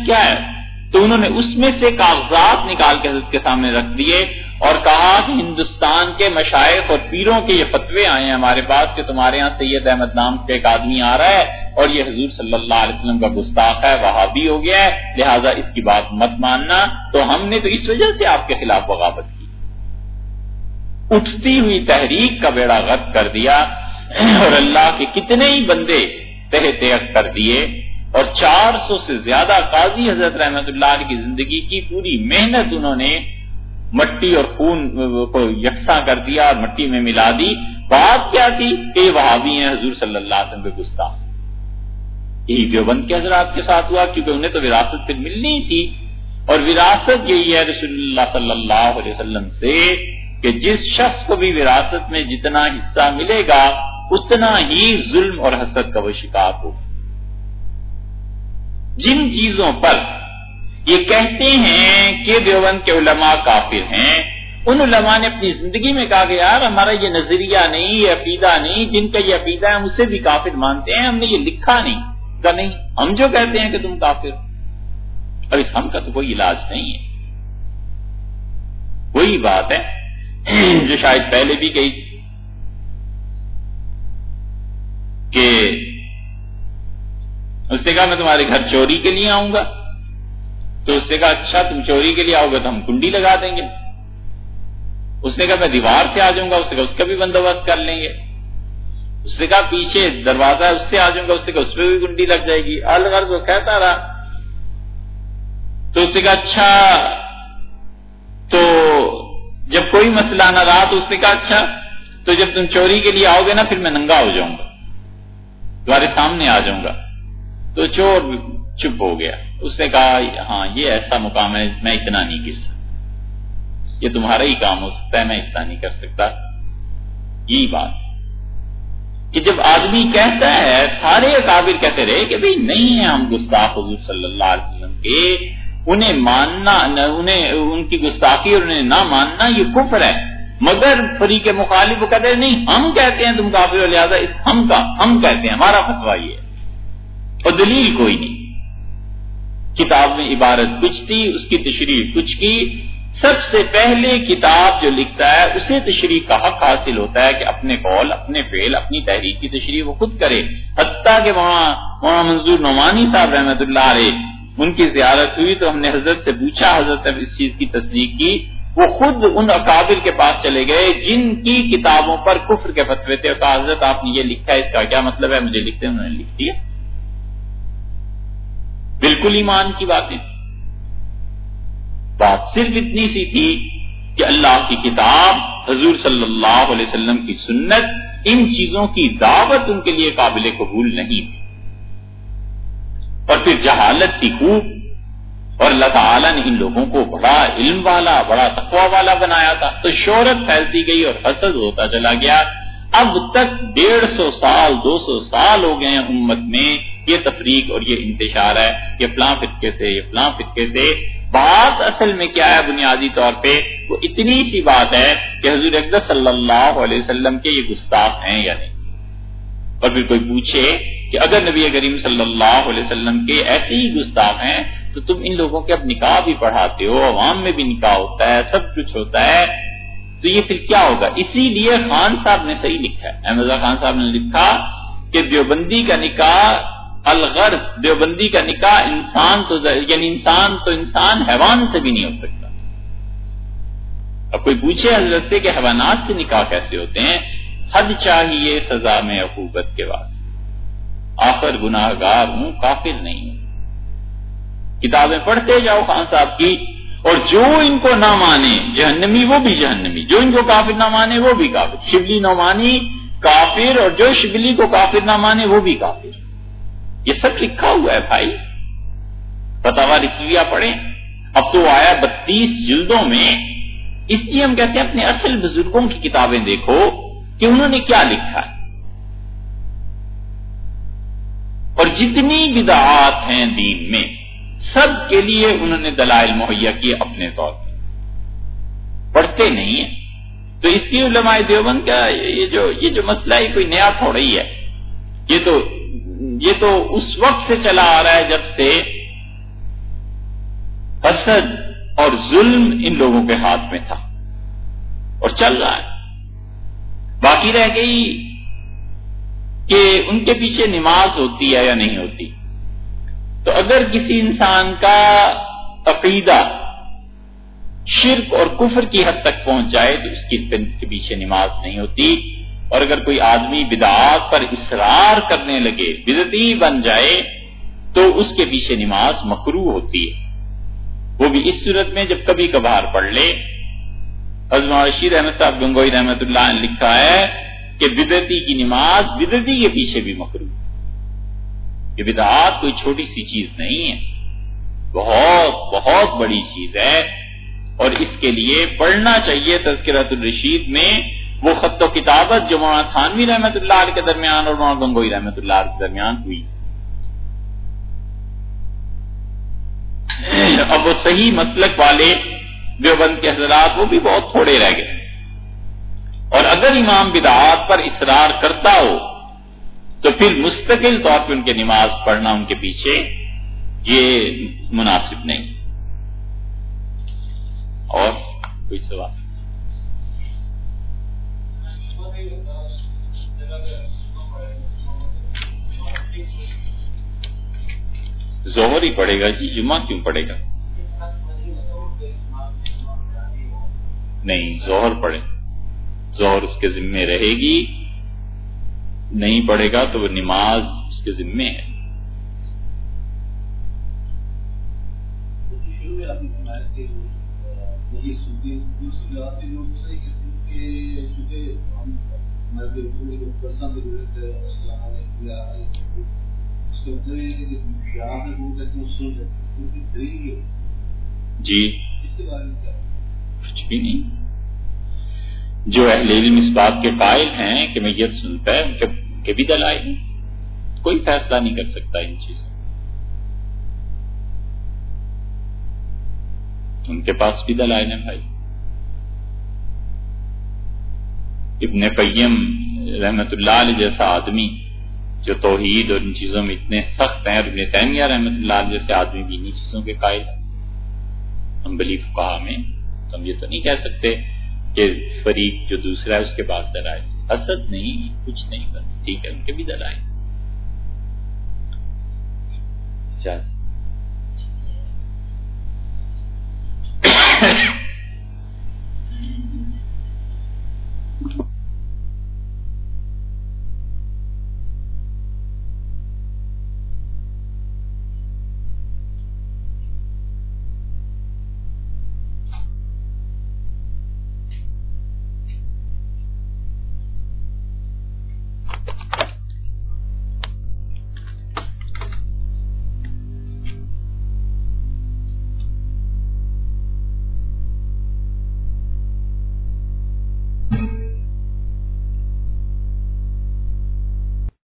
کیا ہے؟ تو انہوں نے اس میں سے کاغذات نکال کے حضرت کے سامنے رکھ دیے۔ اور کہا کہ ہندوستان کے مشائق اور پیروں کے یہ فتوے آئے ہیں ہمارے پاس کہ تمہارے یہاں سید احمد نام کے ایک آدمی آ رہا ہے اور یہ حضور صلی اللہ علیہ وسلم کا گستاخ ہے وہاں بھی ہو گیا ہے، لہٰذا اس کی بات مت ماننا۔ تو ہم نے تو اس وجہ سے آپ کے خلاف بغاوت کی۔ اٹھتی ہوئی تحریک کا بیڑا غرق کر دیا اور اللہ کے کتنے ہی بندے تہ تیغ کر دیے اور چار سو سے زیادہ قاضی حضرت رحمت اللہ علیہ کی زندگی کی پوری محنت انہوں نے مٹی اور خون کو یکساں کر دیا اور مٹی میں ملا دی۔ بات کیا تھی؟ کہ وہابی ہیں حضور صلی اللہ علیہ وسلم کے گستاخ۔ یہی دیوبند کے حضرات کے ساتھ ہوا، کیونکہ انہیں تو وراثت پھر ملنی تھی۔ اور وراثت یہی ہے رسول اللہ صلی اللہ علیہ وسلم سے کہ جس شخص کو بھی وراثت میں جتنا حصہ ملے گا، اتنا ہی ظلم اور حسد کا وہ شکار ہو جن چیزوں پر یہ کہتے ہیں کہ دیوبند کے علماء کافر ہیں۔ ان علماء نے اپنی زندگی میں کہا کہ یار ہمارا یہ نظریہ نہیں، یہ عقیدہ نہیں، جن کا یہ عقیدہ ہے، ہم اسے بھی کافر مانتے ہیں، ہم نے یہ لکھا نہیں۔ نہیں، ہم جو کہتے ہیں کہ تم کافر۔ اب اس ہم کا تو کوئی علاج نہیں ہے۔ وہی بات ہے جو شاید پہلے بھی گئی کہ اس نے کہا میں تمہارے گھر چوری کے لیے آؤں گا۔ تو اس نے کہا اچھا تم چوری کے لیے آؤ گے تو ہم کنڈی لگا دیں گے. اس نے کہا، میں دیوار سے آ جاؤں گا، اس نے کہا، اس کا بھی بندوبست کر لیں گے. اس نے کہا، پیچھے دروازہ اس سے آ جاؤں گا، اس نے کہا، اس پہ بھی کنڈی لگ جائے گی. الغرض وہ کہتا رہا۔ تو اس نے کہا اچھا. تو جب کوئی مسئلہ نہ رہا تو اس نے کہا اچھا تو جب تم چوری کے لیے آؤ گے نا، پھر میں ننگا ہو جاؤں گا تمہارے سامنے آ جاؤں گا. تو چور چپ ہو گیا۔ اس نے کہا ہاں یہ ایسا مقام ہے، میں اتنا نہیں گر سکتا۔ یہ تمہارا ہی کام ہو سکتا ہے، میں اتنا نہیں کر سکتا۔ یہی بات۔ کہ جب آدمی کہتا ہے، سارے اکابر کہتے رہے کہ بھئی نہیں ہے ہم گستاخ حضور صلی اللہ علیہ وسلم کے۔ انہیں ماننا انہیں، ان کی گستاخی اور انہیں نہ ماننا، یہ کفر ہے۔ مگر فریق مخالف وہ کہتے ہیں، نہیں، ہم کہتے ہیں تم کافی لہٰذا اس ہم کا، ہم کہتے ہیں، ہمارا فتوا یہ ہے۔ اور دلیل کوئی نہیں۔ کتاب میں عبارت کچھ تھی، اس کی تشریح کچھ کی۔ سب سے پہلے کتاب جو لکھتا ہے، اسے تشریح کا حق حاصل ہوتا ہے کہ اپنے قول، اپنے فعل، اپنی تحریر کی تشریح وہ خود کرے۔ حتیٰ کہ وہاں منظور نعمانی صاحب رحمت اللہ علیہ، ان کی زیارت ہوئی تو ہم نے حضرت سے پوچھا، حضرت اس چیز کی تصدیق کی۔ وہ خود ان اکابر کے پاس چلے گئے، جن کی کتابوں پر کفر کے فتوے تھے۔ کہا، حضرت آپ نے یہ لکھا ہے اس کا کیا مطلب ہے؟ مجھے لکھتے انہوں نے لکھ دیا۔ بالکل ایمان کی باتیں۔ بات صرف اتنی سی تھی کہ اللہ کی کتاب، حضور صلی اللہ علیہ وسلم کی سنت، ان چیزوں کی دعوت ان کے لیے قابل قبول نہیں تھی۔ اور پھر جہالت کی خوب، اور اللہ تعالیٰ نے ان لوگوں کو بڑا علم والا، بڑا تقوی والا بنایا تھا۔ تو شہرت پھیلتی گئی اور حسد ہوتا چلا گیا۔ اب تک ڈیڑھ سو سال، دو سو سال ہو گئے ہیں امت میں۔ یہ تفریق اور یہ انتشار ہے یہ فلاں فرقے سے، یہ فلاں فرقے سے۔ بات اصل میں کیا ہے بنیادی طور پہ؟ وہ اتنی سی بات ہے کہ حضور اقدس صلی اللہ علیہ وسلم کے یہ گستاخ ہیں یا نہیں؟ اور پھر کوئی پوچھے کہ اگر نبی کریم صلی اللہ علیہ وسلم کے ایسے ہی گستاخ ہیں، تو تم ان لوگوں کے اب نکاح بھی پڑھاتے ہو، عوام میں بھی نکاح ہوتا ہے، سب کچھ ہوتا ہے۔ تو یہ پھر کیا ہوگا؟ اسی لیے خان صاحب نے صحیح لکھا ہے۔ احمد خان صاحب نے لکھا کہ دیوبندی کا نکاح الغرض، دیوبندی کا نکاح انسان تو یعنی انسان تو انسان حیوان سے بھی نہیں ہو سکتا۔ اب کوئی پوچھے حضرت سے کہ حیوانات سے نکاح کیسے ہوتے ہیں؟ حد چاہیے سزا میں عقوبت کے بعد آخر گناہ گار ہوں، کافر نہیں ہوں۔ کتابیں پڑھتے جاؤ خان صاحب کی، اور جو ان کو نہ مانے، جہنمی وہ بھی جہنمی، جو ان کو کافر نہ مانے وہ بھی کافر۔ شبلی نہ مانی کافر، اور جو شبلی کو کافر نہ مانے وہ بھی کافر۔ یہ سب لکھا ہوا ہے بھائی۔ پتاوا رسویا پڑھیں۔ اب تو آیا بتیس جلدوں میں۔ اس لیے ہم کہتے ہیں اپنے اصل بزرگوں کی کتابیں دیکھو کہ انہوں نے کیا لکھا۔ ہے اور جتنی بدعات ہیں دین میں، سب کے لیے انہوں نے دلائل مہیا کیے اپنے طور پر۔ پڑھتے نہیں ہیں۔ تو اس لیے علماء دیوبند کا یہ جو یہ جو مسئلہ ہے کوئی نیا تھوڑا ہی ہے۔ یہ تو یہ تو اس وقت سے چلا آ رہا ہے جب سے حسد اور ظلم ان لوگوں کے ہاتھ میں تھا اور چل رہا ہے۔ باقی رہ گئی کہ ان کے پیچھے نماز ہوتی ہے یا نہیں ہوتی۔ تو اگر کسی انسان کا عقیدہ شرک اور کفر کی حد تک پہنچ جائے تو اس کے پیچھے نماز نہیں ہوتی۔ اور اگر کوئی آدمی بدعات پر اصرار کرنے لگے بدتی بن جائے، تو اس کے پیچھے نماز مکرو ہوتی ہے۔ وہ بھی اس صورت میں جب کبھی کبھار پڑھ لے۔ حضم رشید احمد صاحب گنگوئی رحمت اللہ نے لکھا ہے کہ بدتی کی نماز بدتی کے پیچھے بھی مکرو یہ بدعات کوئی چھوٹی سی چیز نہیں ہے۔ بہت بہت بڑی چیز ہے۔ اور اس کے لیے پڑھنا چاہیے تذکرت الرشید میں۔ وہ خط و کتابت جو مولانا تھانوی رحمت اللہ علیہ کے درمیان اور مولانا گنگوئی رحمت اللہ علیہ کے درمیان ہوئی۔ اب وہ صحیح مسلک والے دیوبند کے حضرات وہ بھی بہت تھوڑے رہ گئے۔ اور اگر امام بدعات پر اصرار کرتا ہو، تو پھر مستقل طور پہ ان کے نماز پڑھنا ان کے پیچھے یہ مناسب نہیں۔ اور کوئی سوال؟ زہر ہی پڑے گا جی جمعہ کیوں پڑے گا؟ نہیں، زہر پڑے۔ زہر اس کے ذمے رہے گی۔ نہیں پڑے گا تو وہ نماز اس کے ذمے ہے۔ جی۔ کچھ بھی نہیں۔ جو اہل علم اس بات کے قائل ہیں کہ میں یہ سنتا ہے، ان کے بھی دلائل ہیں۔ کوئی فیصلہ نہیں کر سکتا ان چیزوں ان کے پاس بھی دلائل ہیں بھائی۔ ابن قیم رحمت اللہ علیہ جیسا آدمی جو توحید اور ان چیزوں میں اتنے سخت ہیں اور ابن تیمیہ رحمت اللہ علیہ جیسے آدمی بھی انہیں چیزوں کے قائل ہیں۔ ہم بلی فقہ میں ہم یہ تو نہیں کہہ سکتے کہ فریق جو دوسرا ہے اس کے پاس دلائل۔ حسد نہیں، کچھ نہیں، بس ٹھیک ہے، ان کے بھی دلائل۔ چاہ